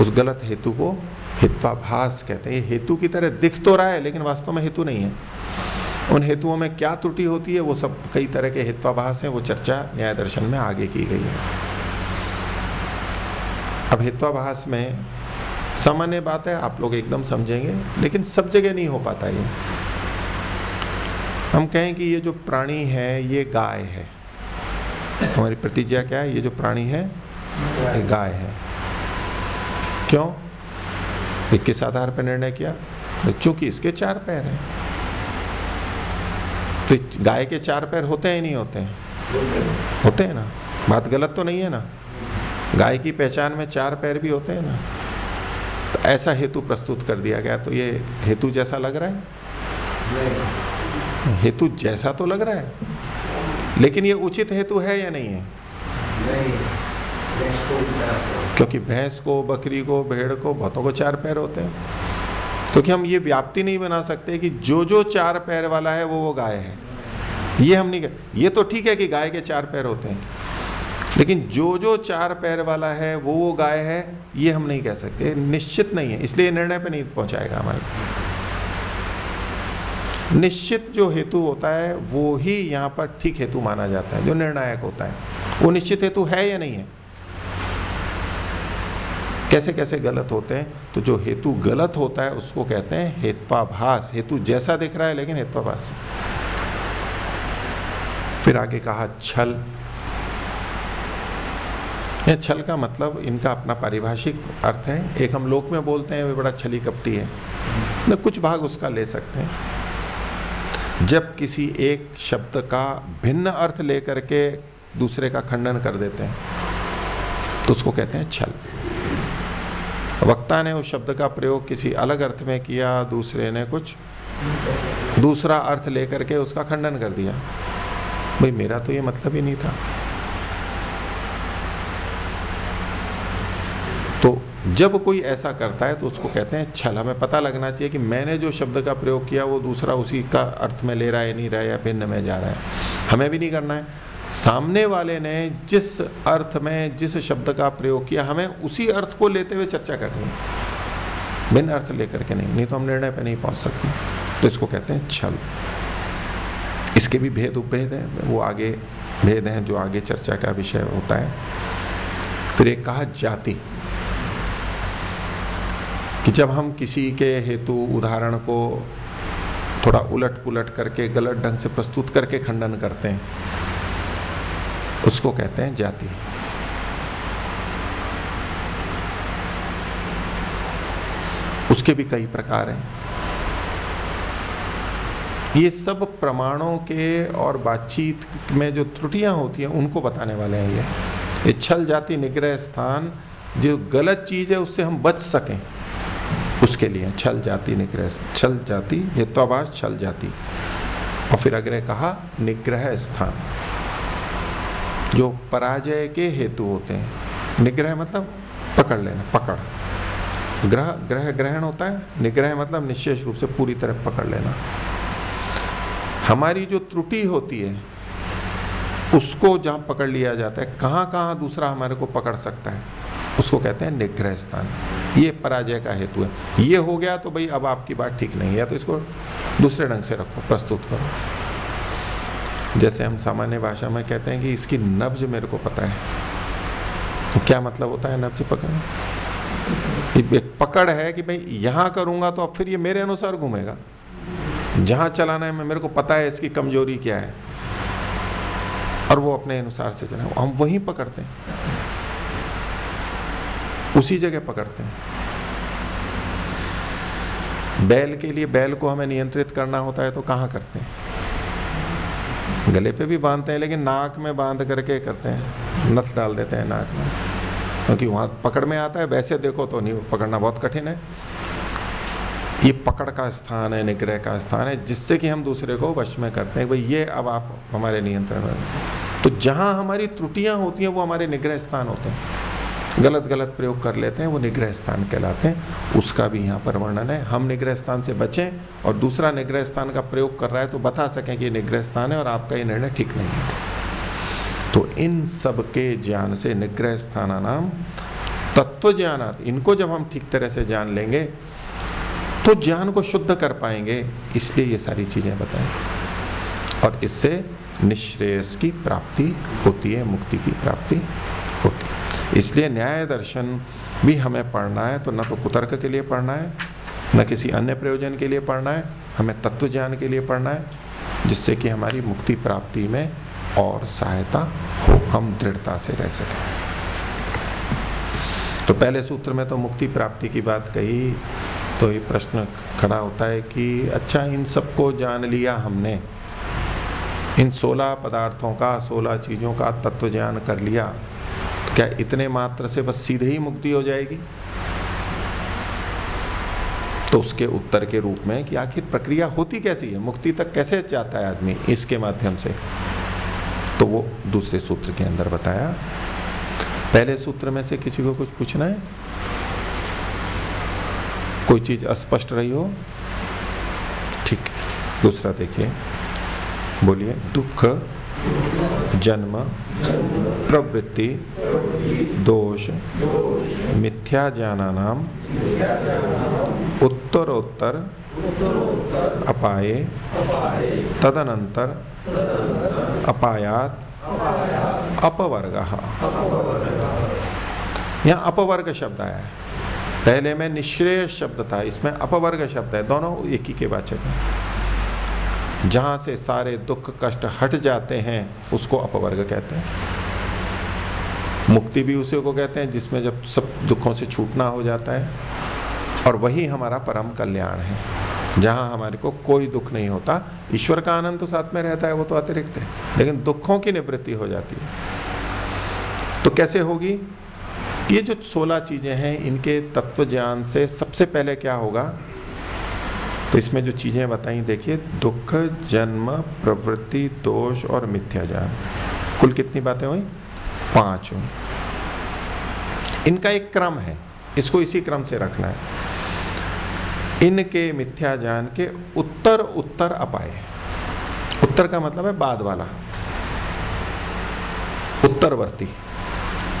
उस गलत हेतु को हित्वाभास कहते हैं। हेतु की तरह दिख तो रहा है, लेकिन वास्तव में हेतु नहीं है। उन हेतुओं में क्या त्रुटि होती है, वो सब कई तरह के हित्वाभास हैं, वो चर्चा न्याय दर्शन में आगे की गई है। अब हित्वाभास में सामान्य बात है, आप लोग एकदम समझेंगे, लेकिन सब जगह नहीं हो पाता ये। हम कहें कि ये जो प्राणी है, ये गाय है। हमारी प्रतिज्ञा क्या है, ये जो प्राणी है, ये गाय है। क्यों? किस आधार पर निर्णय किया चूँकि इसके चार पैर हैं। तो गाय के चार पैर होते हैं, नहीं होते हैं? होते हैं ना। बात गलत तो नहीं है ना। गाय की पहचान में चार पैर भी होते हैं ना। तो ऐसा हेतु प्रस्तुत कर दिया गया तो ये हेतु जैसा लग रहा है? हेतु जैसा तो लग रहा है, लेकिन ये उचित हेतु है या नहीं है? क्योंकि भैंस को, बकरी को, भेड़ को, बहुतों को चार पैर होते हैं। क्योंकि हम ये व्याप्ति नहीं बना सकते कि जो जो चार पैर वाला है, वो वो गाय है। ये हम नहीं ये तो ठीक है कि गाय के चार पैर होते हैं। लेकिन जो जो चार पैर वाला है, वो वो गाय है, ये हम नहीं कह सकते। निश्चित नहीं है, इसलिए निर्णय पे नहीं पहुंचाएगा हमारे। निश्चित जो हेतु होता है, वो ही यहाँ पर ठीक हेतु माना जाता है, जो निर्णायक होता है। वो निश्चित हेतु है या नहीं है? कैसे कैसे गलत होते हैं? तो जो हेतु गलत होता है, उसको कहते हैं हेत्वाभास। हेतु जैसा दिख रहा है, लेकिन हेत्वाभास। फिर आगे कहा, छल। यह छल का मतलब इनका अपना पारिभाषिक अर्थ है। एक हम लोक में बोलते हैं, वे बड़ा छली कपटी है। न, कुछ भाग उसका ले सकते हैं। जब किसी एक शब्द का भिन्न अर्थ लेकर के दूसरे का खंडन कर देते हैं तो उसको कहते हैं छल। वक्ता ने उस शब्द का प्रयोग किसी अलग अर्थ में किया, दूसरे ने कुछ दूसरा अर्थ लेकर के उसका खंडन कर दिया। भाई, मेरा तो ये मतलब ही नहीं था। तो जब कोई ऐसा करता है तो उसको कहते हैं, छल, हमें पता लगना चाहिए कि मैंने जो शब्द का प्रयोग किया, वो दूसरा उसी का अर्थ में ले रहा है, नहीं रहा है, या भिन्न में जा रहा है। हमें भी नहीं करना है। सामने वाले ने जिस अर्थ में, जिस शब्द का प्रयोग किया, हमें उसी अर्थ को लेते हुए चर्चा करनी है भिन्न अर्थ लेकर के नहीं नहीं तो हम निर्णय पे नहीं पहुँच सकते। तो इसको कहते हैं छल। इसके भी भेद उपभेद हैं, वो आगे भेद हैं जो आगे चर्चा का विषय होता है। फिर एक कहा जाति, कि जब हम किसी के हेतु उदाहरण को थोड़ा उलट पुलट करके, गलत ढंग से प्रस्तुत करके खंडन करते हैं उसको कहते हैं जाति। उसके भी कई प्रकार हैं। ये सब प्रमाणों के और बातचीत में जो त्रुटियाँ होती हैं, उनको बताने वाले हैं ये। ये छल जाति निग्रह स्थान, जो गलत चीज़ है, उससे हम बच सकें। उसके लिए छल जाति निग्रह, छल जाति हेत्वाभाष छल जाति। और फिर अग्रह कहा, निग्रह स्थान। जो पराजय के हेतु होते हैं। निग्रह मतलब पकड़ लेना, पकड़। ग्रह ग्रह ग्रहण होता है, निग्रह मतलब निश्चय रूप से पूरी तरह पकड़ लेना। हमारी जो त्रुटि होती है, उसको जहाँ पकड़ लिया जाता है, कहाँ कहाँ दूसरा हमारे को पकड़ सकता है, उसको कहते हैं निग्रह स्थान। ये पराजय का हेतु है। ये हो गया तो भाई अब आपकी बात ठीक नहीं है तो इसको दूसरे ढंग से रखो, प्रस्तुत करो। जैसे हम सामान्य भाषा में कहते हैं कि इसकी नब्ज मेरे को पता है। तो क्या मतलब होता है नब्ज पकड़ एक पकड़ है कि भाई यहाँ करूँगा तो अब फिर ये मेरे अनुसार घूमेगा। जहाँ चलाना है, मैं मेरे को पता है इसकी कमज़ोरी क्या है। और वो अपने अनुसार से चला हम वहीं पकड़ते हैं। उसी जगह पकड़ते हैं। बैल के लिए बैल को हमें नियंत्रित करना होता है तो कहाँ करते हैं? गले पे भी बांधते हैं, लेकिन नाक में बाँध करके करते हैं। नथ डाल देते हैं नाक में। क्योंकि वहाँ पकड़ में आता है, वैसे देखो तो नहीं, पकड़ना बहुत कठिन है। ये पकड़ का स्थान है, निग्रह का स्थान है, जिससे कि हम दूसरे को वश में करते हैं भाई, ये अब आप हमारे नियंत्रण में तो जहाँ हमारी त्रुटियाँ होती हैं, वो हमारे निग्रह स्थान होते हैं। गलत गलत प्रयोग कर लेते हैं, वो निग्रह स्थान कहलाते हैं। उसका भी यहाँ पर वर्णन है, हम निग्रह स्थान से बचें और दूसरा निग्रह स्थान का प्रयोग कर रहा है तो बता सकें कि ये निग्रह स्थान है और आपका ये निर्णय ठीक नहीं है। तो इन सब के ज्ञान से निग्रह स्थाना नाम तत्व ज्ञान इनको जब हम ठीक तरह से जान लेंगे तो ज्ञान को शुद्ध कर पाएँगे, इसलिए ये सारी चीज़ें बताएँ। और इससे निश्रेयस की प्राप्ति होती है, मुक्ति की प्राप्ति इसलिए न्याय दर्शन भी हमें पढ़ना है तो न तो कुतर्क के लिए पढ़ना है, न किसी अन्य प्रयोजन के लिए पढ़ना है, हमें तत्व ज्ञान के लिए पढ़ना है, जिससे कि हमारी मुक्ति प्राप्ति में और सहायता हो, हम दृढ़ता से रह सकें। तो पहले सूत्र में तो मुक्ति प्राप्ति की बात कही तो ये प्रश्न खड़ा होता है कि अच्छा इन सबको जान लिया हमने, इन सोलह पदार्थों का, सोलह चीज़ों का तत्व ज्ञान कर लिया क्या इतने मात्र से बस सीधे ही मुक्ति हो जाएगी? तो उसके उत्तर के रूप में कि आखिर प्रक्रिया होती कैसी है? मुक्ति तक कैसे जाता है आदमी? इसके माध्यम से। तो वो दूसरे सूत्र के अंदर बताया, पहले सूत्र में से किसी को कुछ पूछना है? कोई चीज़ अस्पष्ट रही हो? ठीक, दूसरा देखिए, बोलिए, दुख जन्म, प्रवृत्ति, दोष, मिथ्या ज्ञाना नाम उत्तरोत्तर, अपाये, तदनंतर अपायात, अपवर्ग। यहाँ अपवर्ग शब्द आया है। पहले में निश्रेय शब्द था, इसमें अपवर्ग शब्द है, दोनों एक ही के वाचक हैं। जहाँ से सारे दुख कष्ट हट जाते हैं, उसको अपवर्ग कहते हैं। मुक्ति भी उसी को कहते हैं, जिसमें जब सब दुखों से छूटना हो जाता है। और वही हमारा परम कल्याण है। जहाँ हमारे को कोई दुख नहीं होता, ईश्वर का आनंद तो साथ में रहता है, वो तो अतिरिक्त है। लेकिन दुखों की निवृत्ति हो जाती है। तो कैसे होगी? ये जो सोलह चीज़ें हैं, इनके तत्व ज्ञान से सबसे पहले क्या होगा? तो इसमें जो चीज़ें बताई, देखिए, दुख, जन्म, प्रवृत्ति, दोष और मिथ्या ज्ञान कुल कितनी बातें हुई? पाँच इनका एक क्रम है। इसको इसी क्रम से रखना है। इनके मिथ्या ज्ञान के उत्तर उत्तर अपाय। उत्तर का मतलब है बाद वाला। उत्तरवर्ती।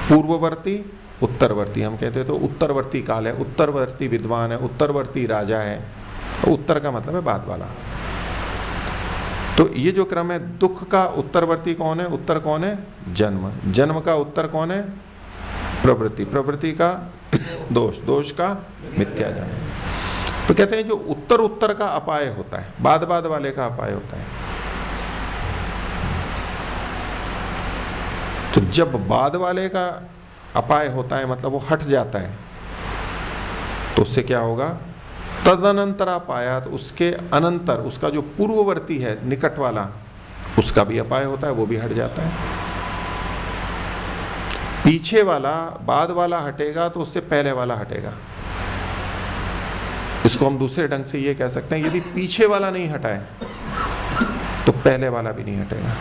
पूर्ववर्ती, उत्तरवर्ती। हम कहते हैं तो उत्तरवर्ती काल है। उत्तरवर्ती विद्वान है, उत्तरवर्ती राजा है। उत्तर का मतलब है बाद वाला। तो ये जो क्रम है, दुख का उत्तरवर्ती कौन है? उत्तर कौन है? जन्म। जन्म का उत्तर कौन है? प्रवृत्ति। प्रवृत्ति का दोष। दोष का मिथ्या जन्म तो कहते हैं जो उत्तर उत्तर का अपाय होता है, बाद बाद वाले का अपाय होता है। तो जब बाद वाले का अपाय होता है मतलब वो हट जाता है तो उससे क्या होगा? तदनंतर अपाया तो उसके अनंतर, उसका जो पूर्ववर्ती है, निकट वाला, उसका भी अपाय होता है, वो भी हट जाता है। पीछे वाला, बाद वाला हटेगा तो उससे पहले वाला हटेगा। इसको हम दूसरे ढंग से ये कह सकते हैं, यदि पीछे वाला नहीं हटाए तो पहले वाला भी नहीं हटेगा।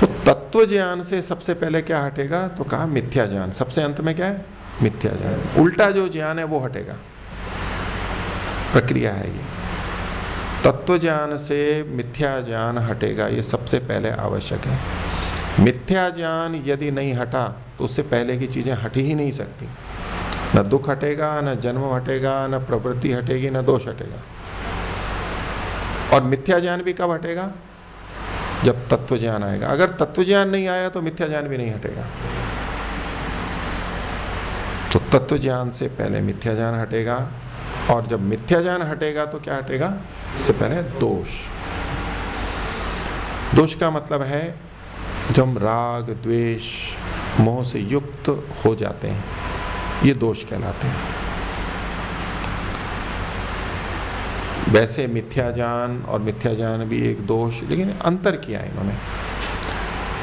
तो तत्व ज्ञान से सबसे पहले क्या हटेगा? तो कहा मिथ्या ज्ञान। सबसे अंत में क्या है? मिथ्या ज्ञान उल्टा जो ज्ञान है, वो हटेगा। प्रक्रिया है ये। तत्व ज्ञान से मिथ्या ज्ञान हटेगा, ये सबसे पहले आवश्यक है। मिथ्या ज्ञान यदि नहीं हटा तो उससे पहले की चीज़ें हट ही नहीं सकती। न दुख हटेगा, न जन्म हटेगा, न प्रवृत्ति हटेगी, न दोष हटेगा। और मिथ्या ज्ञान भी कब हटेगा? जब तत्व ज्ञान आएगा। अगर तत्व ज्ञान नहीं आया तो मिथ्या ज्ञान भी नहीं हटेगा। तत्व ज्ञान से पहले मिथ्या ज्ञान हटेगा, और जब मिथ्या ज्ञान हटेगा तो क्या हटेगा? उससे पहले दोष। दोष का मतलब है जो हम राग, द्वेष, मोह से युक्त हो जाते हैं, ये दोष कहलाते हैं। वैसे मिथ्या ज्ञान और मिथ्या ज्ञान भी एक दोष, लेकिन अंतर किया इन्होंने।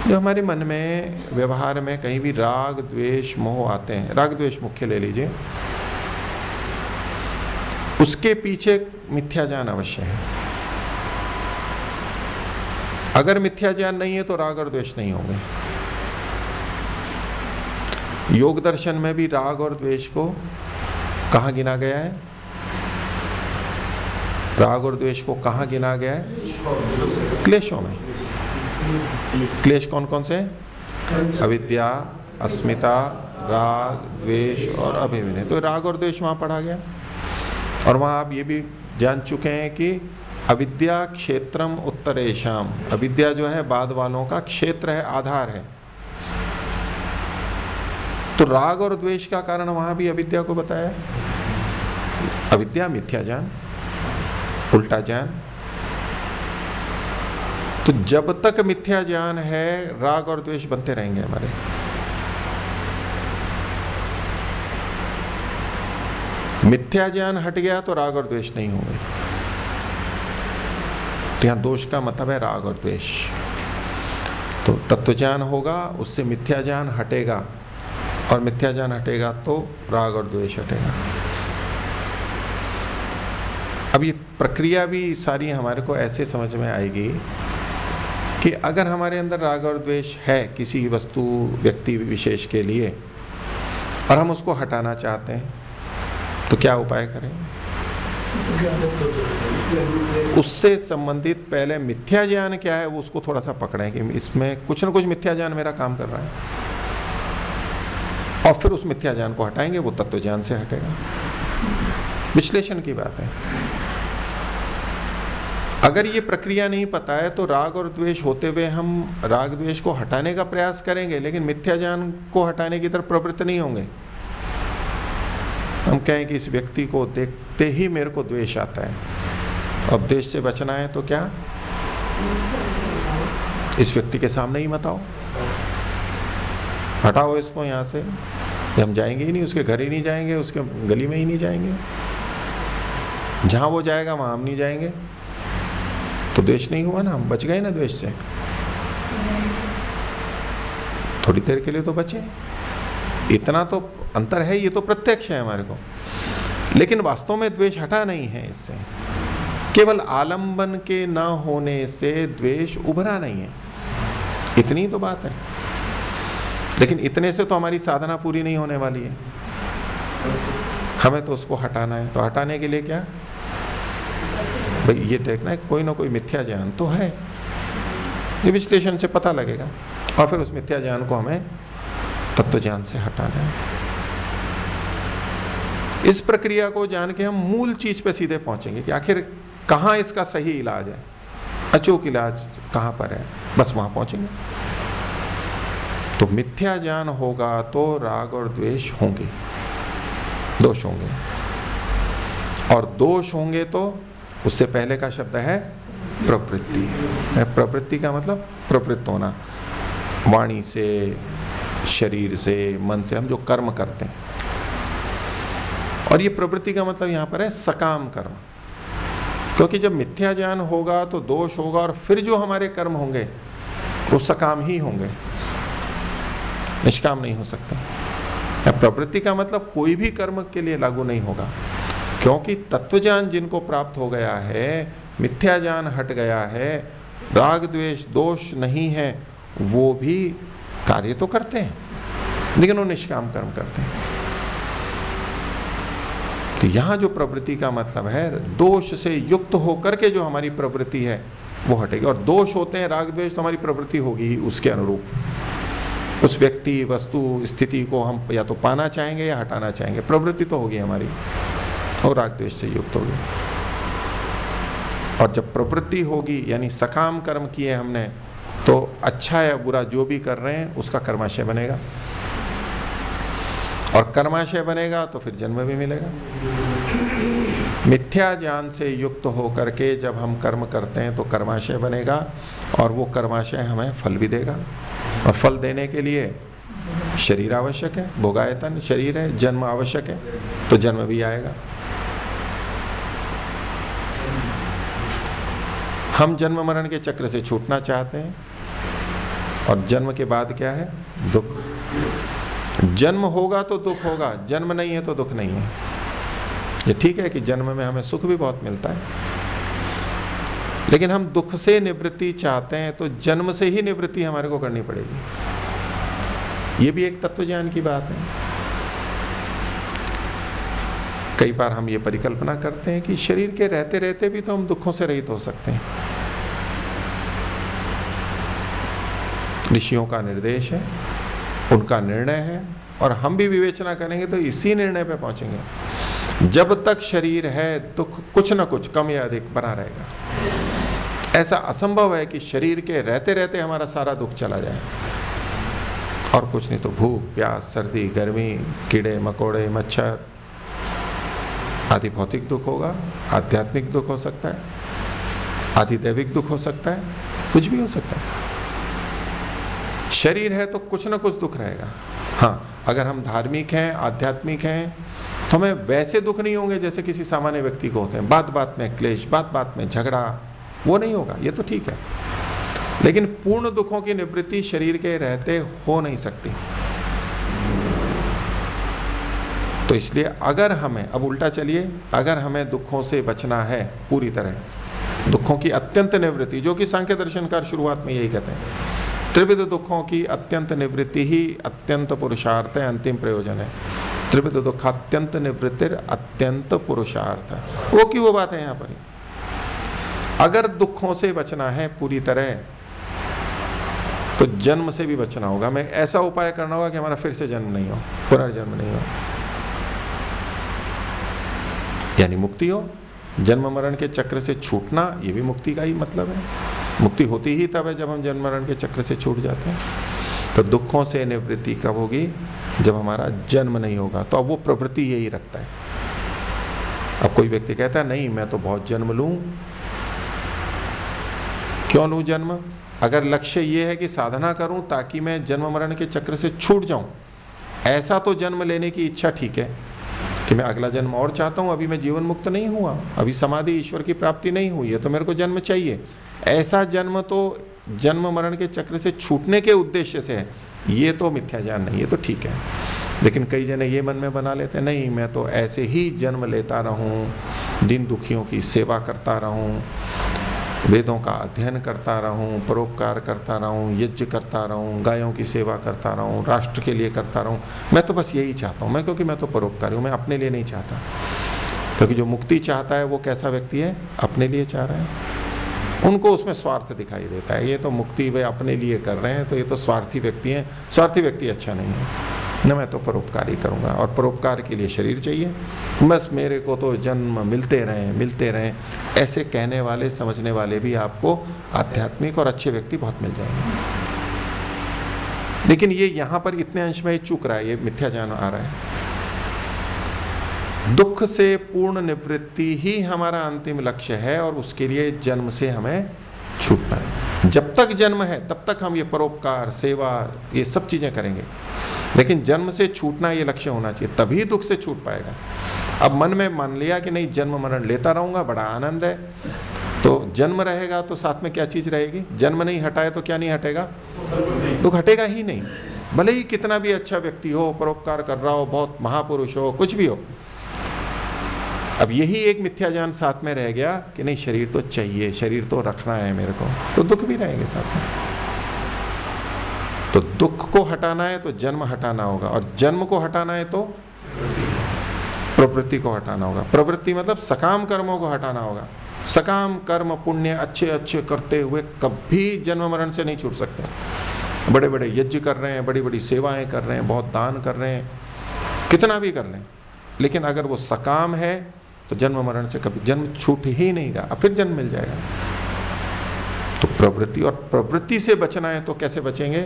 जो हमारे मन में, व्यवहार में कहीं भी राग, द्वेष, मोह आते हैं, राग, द्वेष मुख्य ले लीजिए। उसके पीछे मिथ्या ज्ञान अवश्य है। अगर मिथ्या ज्ञान नहीं है तो राग और द्वेष नहीं होंगे। योग दर्शन में भी राग और द्वेष को कहा गिना गया है? राग और द्वेष को कहा गिना गया है? क्लेशों में। क्लेश कौन कौन से? अविद्या, अस्मिता, राग, द्वेष और अभिविनय। तो राग और द्वेष वहाँ पढ़ा गया। और वहाँ आप ये भी जान चुके हैं कि अविद्या क्षेत्रम उत्तरेशम अविद्या जो है बाद वालों का क्षेत्र है, आधार है। तो राग और द्वेष का कारण वहाँ भी अविद्या को बताया। अविद्या मिथ्या ज्ञान उल्टा ज्ञान तो जब तक मिथ्या ज्ञान है, राग और द्वेष बनते रहेंगे हमारे। मिथ्या ज्ञान हट गया तो राग और द्वेष नहीं होंगे। तो यहाँ दोष का मतलब है राग और द्वेष। तो तत्व ज्ञान होगा, उससे मिथ्या ज्ञान हटेगा, और मिथ्या ज्ञान हटेगा तो राग और द्वेष हटेगा। अब ये प्रक्रिया भी सारी हमारे को ऐसे समझ में आएगी कि अगर हमारे अंदर राग और द्वेष है किसी वस्तु, व्यक्ति विशेष के लिए, और हम उसको हटाना चाहते हैं तो क्या उपाय करें? उससे संबंधित पहले मिथ्या ज्ञान क्या है, वो उसको थोड़ा सा पकड़ें कि इसमें कुछ ना कुछ मिथ्या ज्ञान मेरा काम कर रहा है। और फिर उस मिथ्या ज्ञान को हटाएँगे, वो तत्व ज्ञान से हटेगा। विश्लेषण की बात है। अगर ये प्रक्रिया नहीं पता है तो राग और द्वेष होते हुए हम राग द्वेष को हटाने का प्रयास करेंगे, लेकिन मिथ्या ज्ञान को हटाने की तरफ़ प्रवृत्त नहीं होंगे। हम कहें कि इस व्यक्ति को देखते ही मेरे को द्वेष आता है। अब द्वेष से बचना है तो क्या? इस व्यक्ति के सामने ही मत आओ। हटाओ इसको यहाँ से। हम जाएँगे ही नहीं, उसके घर ही नहीं जाएँगे, उसके गली में ही नहीं जाएँगे। जहाँ वो जाएगा, वहाँ हम नहीं जाएँगे। तो द्वेष नहीं हुआ ना? हम बच गए ना द्वेष से? थोड़ी देर के लिए तो बचे। इतना तो अंतर है, ये तो प्रत्यक्ष है हमारे को। लेकिन वास्तव में द्वेष हटा नहीं है इससे। केवल आलंबन के न होने से द्वेष उभरा नहीं है। इतनी तो बात है। लेकिन इतने से तो हमारी साधना पूरी नहीं होने वाली है। हमें तो उसको हटाना है। तो हटाने के लिए क्या? भाई, ये देखना है, कोई ना कोई मिथ्या ज्ञान तो है। ये विश्लेषण से पता लगेगा। और फिर उस मिथ्या ज्ञान को हमें तत्व ज्ञान से हटाना है। इस प्रक्रिया को जान के हम मूल चीज़ पे सीधे पहुँचेंगे कि आखिर कहाँ इसका सही इलाज है? अचूक इलाज कहाँ पर है? बस वहाँ पहुँचेंगे। तो मिथ्या ज्ञान होगा तो राग और द्वेष होंगे। दोष होंगे। और दोष होंगे तो उससे पहले का शब्द है प्रवृत्ति। प्रवृत्ति का मतलब प्रवृत्त होना। वाणी से, शरीर से, मन से हम जो कर्म करते हैं। और ये प्रवृत्ति का मतलब यहाँ पर है सकाम कर्म। क्योंकि जब मिथ्या ज्ञान होगा तो दोष होगा और फिर जो हमारे कर्म होंगे, वो सकाम ही होंगे। निष्काम नहीं हो सकते। प्रवृत्ति का मतलब कोई भी कर्म के लिए लागू नहीं होगा। क्योंकि तत्वज्ञान जिनको प्राप्त हो गया है मिथ्या ज्ञान हट गया है, राग, द्वेष, दोष नहीं है, वो भी कार्य तो करते हैं, लेकिन वो निष्काम कर्म करते हैं। तो यहाँ जो प्रवृत्ति का मतलब है, दोष से युक्त होकर के जो हमारी प्रवृत्ति है, वो हटेगी। और दोष होते हैं, राग, द्वेष तो हमारी प्रवृत्ति होगी ही उसके अनुरूप। उस व्यक्ति, वस्तु, स्थिति को हम या तो पाना चाहेंगे या हटाना चाहेंगे। प्रवृत्ति तो होगी हमारी। और राग द्वेष से युक्त होगी। और जब प्रवृत्ति होगी, यानी सकाम कर्म किए हमने तो अच्छा या बुरा जो भी कर रहे हैं, उसका कर्माशय बनेगा। और कर्माशय बनेगा तो फिर जन्म भी मिलेगा। मिथ्या ज्ञान से युक्त होकर के जब हम कर्म करते हैं तो कर्माशय बनेगा, और वो कर्माशय हमें फल भी देगा। और फल देने के लिए शरीर आवश्यक है, भोगायतन शरीर है, जन्म आवश्यक है तो जन्म भी आएगा। हम जन्म मरण के चक्र से छूटना चाहते हैं। और जन्म के बाद क्या है? दुख। जन्म होगा तो दुख होगा, जन्म नहीं है तो दुख नहीं है। ये ठीक है कि जन्म में हमें सुख भी बहुत मिलता है। लेकिन हम दुख से निवृत्ति चाहते हैं तो जन्म से ही निवृत्ति हमारे को करनी पड़ेगी। ये भी एक तत्व ज्ञान की बात है। कई बार हम ये परिकल्पना करते हैं कि शरीर के रहते रहते भी तो हम दुखों से रहित हो सकते हैं। ऋषियों का निर्देश है, उनका निर्णय है, और हम भी विवेचना करेंगे तो इसी निर्णय पे पहुँचेंगे। जब तक शरीर है, दुख कुछ ना कुछ, कम या अधिक, बना रहेगा। ऐसा असंभव है कि शरीर के रहते रहते हमारा सारा दुख चला जाए। और कुछ नहीं तो भूख, प्यास, सर्दी, गर्मी, कीड़े, मकोड़े, मच्छर आदि भौतिक दुख होगा, आध्यात्मिक दुख हो सकता है, आदि दैविक दुख हो सकता है, कुछ भी हो सकता है। शरीर है तो कुछ ना कुछ दुख रहेगा। हाँ अगर हम धार्मिक हैं, आध्यात्मिक हैं तो हमें वैसे दुख नहीं होंगे जैसे किसी सामान्य व्यक्ति को होते हैं। बात बात में क्लेश, बात बात में झगड़ा, वो नहीं होगा, ये तो ठीक है। लेकिन पूर्ण दुखों की निवृत्ति शरीर के रहते हो नहीं सकती। तो इसलिए अगर हमें, अब उल्टा चलिए, अगर हमें दुखों से बचना है पूरी तरह, दुखों की अत्यंत निवृत्ति, जो कि सांख्य दर्शनकार शुरुआत में यही कहते हैं, त्रिविध दुखों की अत्यंत निवृत्ति ही अत्यंत पुरुषार्थ है, अंतिम प्रयोजन है। त्रिविध दुख अत्यंत निवृत्तिर अत्यंत पुरुषार्थ है। वो की वो बात है यहाँ पर? अगर दुखों से बचना है पूरी तरह तो जन्म से भी बचना होगा। हमें ऐसा उपाय करना होगा कि हमारा फिर से जन्म नहीं हो, पुनर्जन्म नहीं हो। यानी मुक्ति हो जन्म मरण के चक्र से छूटना, ये भी मुक्ति का ही मतलब है। मुक्ति होती ही तब है जब हम जन्म मरण के चक्र से छूट जाते हैं। तो दुखों से निवृत्ति कब होगी? जब हमारा जन्म नहीं होगा। तो अब वो प्रवृत्ति यही रखता है। अब कोई व्यक्ति कहता है, नहीं, मैं तो बहुत जन्म लू। क्यों लू जन्म? अगर लक्ष्य ये है कि साधना करूँ ताकि मैं जन्म मरण के चक्र से छूट जाऊँ। ऐसा तो जन्म लेने की इच्छा ठीक है। कि मैं अगला जन्म और चाहता हूँ, अभी मैं जीवन मुक्त नहीं हुआ, अभी समाधि ईश्वर की प्राप्ति नहीं हुई है तो मेरे को जन्म चाहिए। ऐसा जन्म तो जन्म मरण के चक्र से छूटने के उद्देश्य से है। ये तो मिथ्या ज्ञान नहीं, ये तो ठीक है। लेकिन कई जने ये मन में बना लेते हैं, नहीं, मैं तो ऐसे ही जन्म लेता रहूँ, दिन दुखियों की सेवा करता रहूँ वेदों का अध्ययन करता रहूँ, परोपकार करता रहूँ, यज्ञ करता रहूँ, गायों की सेवा करता रहूँ, राष्ट्र के लिए करता रहूँ। मैं तो बस यही चाहता हूँ। मैं क्योंकि मैं तो परोपकारी हूँ, मैं अपने लिए नहीं चाहता। क्योंकि जो मुक्ति चाहता है, वो कैसा व्यक्ति है? अपने लिए चाह रहा है। उनको उसमें स्वार्थ दिखाई देता है। ये तो मुक्ति वे अपने लिए कर रहे हैं तो ये तो स्वार्थी व्यक्ति हैं। स्वार्थी व्यक्ति अच्छा नहीं है। न मैं तो परोपकारी करूँगा, और परोपकार के लिए शरीर चाहिए। बस मेरे को तो जन्म मिलते रहें मिलते रहें। ऐसे कहने वाले, समझने वाले भी आपको आध्यात्मिक और अच्छे व्यक्ति बहुत मिल जाएँगे। लेकिन ये यहाँ पर इतने अंश में चूक रहा है, ये मिथ्या जान आ रहा है। दुख से पूर्ण निवृत्ति ही हमारा अंतिम लक्ष्य है, और उसके लिए जन्म से हमें छूटना है जब तक जन्म है, तब तक हम ये परोपकार, सेवा, ये सब चीज़ें करेंगे। लेकिन जन्म से छूटना ये लक्ष्य होना चाहिए, तभी दुख से छूट पाएगा। अब मन में मान लिया कि नहीं, जन्म मरण लेता रहूँगा, बड़ा आनंद है। तो जन्म रहेगा तो साथ में क्या चीज़ रहेगी? जन्म नहीं हटाए तो क्या नहीं हटेगा? दुख हटेगा ही नहीं। भले ही कितना भी अच्छा व्यक्ति हो, परोपकार कर रहा हो, बहुत महापुरुष हो, कुछ भी हो अब यही एक मिथ्या ज्ञान साथ में रह गया कि नहीं, शरीर तो चाहिए, शरीर तो रखना है मेरे को। तो दुख भी रहेंगे साथ में। तो दुख को हटाना है तो जन्म हटाना होगा और जन्म को हटाना है तो प्रवृत्ति को हटाना होगा। प्रवृत्ति मतलब सकाम कर्मों को हटाना होगा। सकाम कर्म पुण्य अच्छे अच्छे करते हुए कभी जन्म मरण से नहीं छूट सकते। बड़े बड़े यज्ञ कर रहे हैं, बड़ी बड़ी सेवाएँ कर रहे हैं, बहुत दान कर रहे हैं, कितना भी कर लें, लेकिन अगर वो सकाम है तो जन्म मरण से कभी जन्म छूट ही नहीं गा फिर जन्म मिल जाएगा। तो प्रवृत्ति और प्रवृत्ति से बचना है तो कैसे बचेंगे?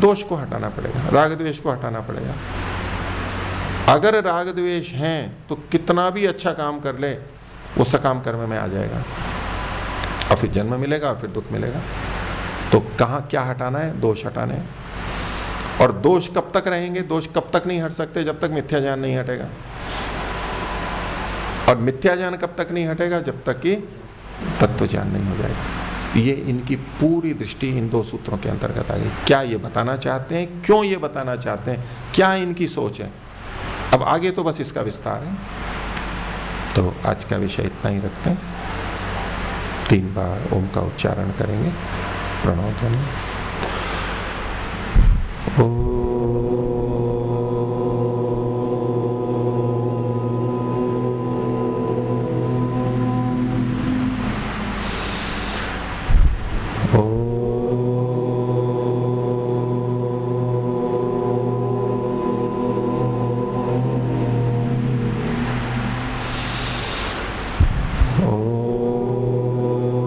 दोष को हटाना पड़ेगा राग द्वेष को हटाना पड़ेगा। अगर राग द्वेष हैं तो कितना भी अच्छा काम कर ले वो सकाम कर्म में आ जाएगा। और फिर जन्म मिलेगा और फिर दुख मिलेगा। तो कहा क्या हटाना है? दोष हटाने और दोष कब तक रहेंगे? दोष कब तक नहीं हट सकते जब तक मिथ्या ज्ञान नहीं हटेगा। और मिथ्या ज्ञान कब तक नहीं हटेगा? जब तक कि तत्व ज्ञान नहीं हो जाएगा। ये इनकी पूरी दृष्टि इन दो सूत्रों के अंतर्गत आ गई। क्या ये बताना चाहते हैं? क्यों ये बताना चाहते हैं? क्या इनकी सोच है? अब आगे तो बस इसका विस्तार है। तो आज का विषय इतना ही रखते हैं। तीन बार ओम का उच्चारण करेंगे। प्रणव ओ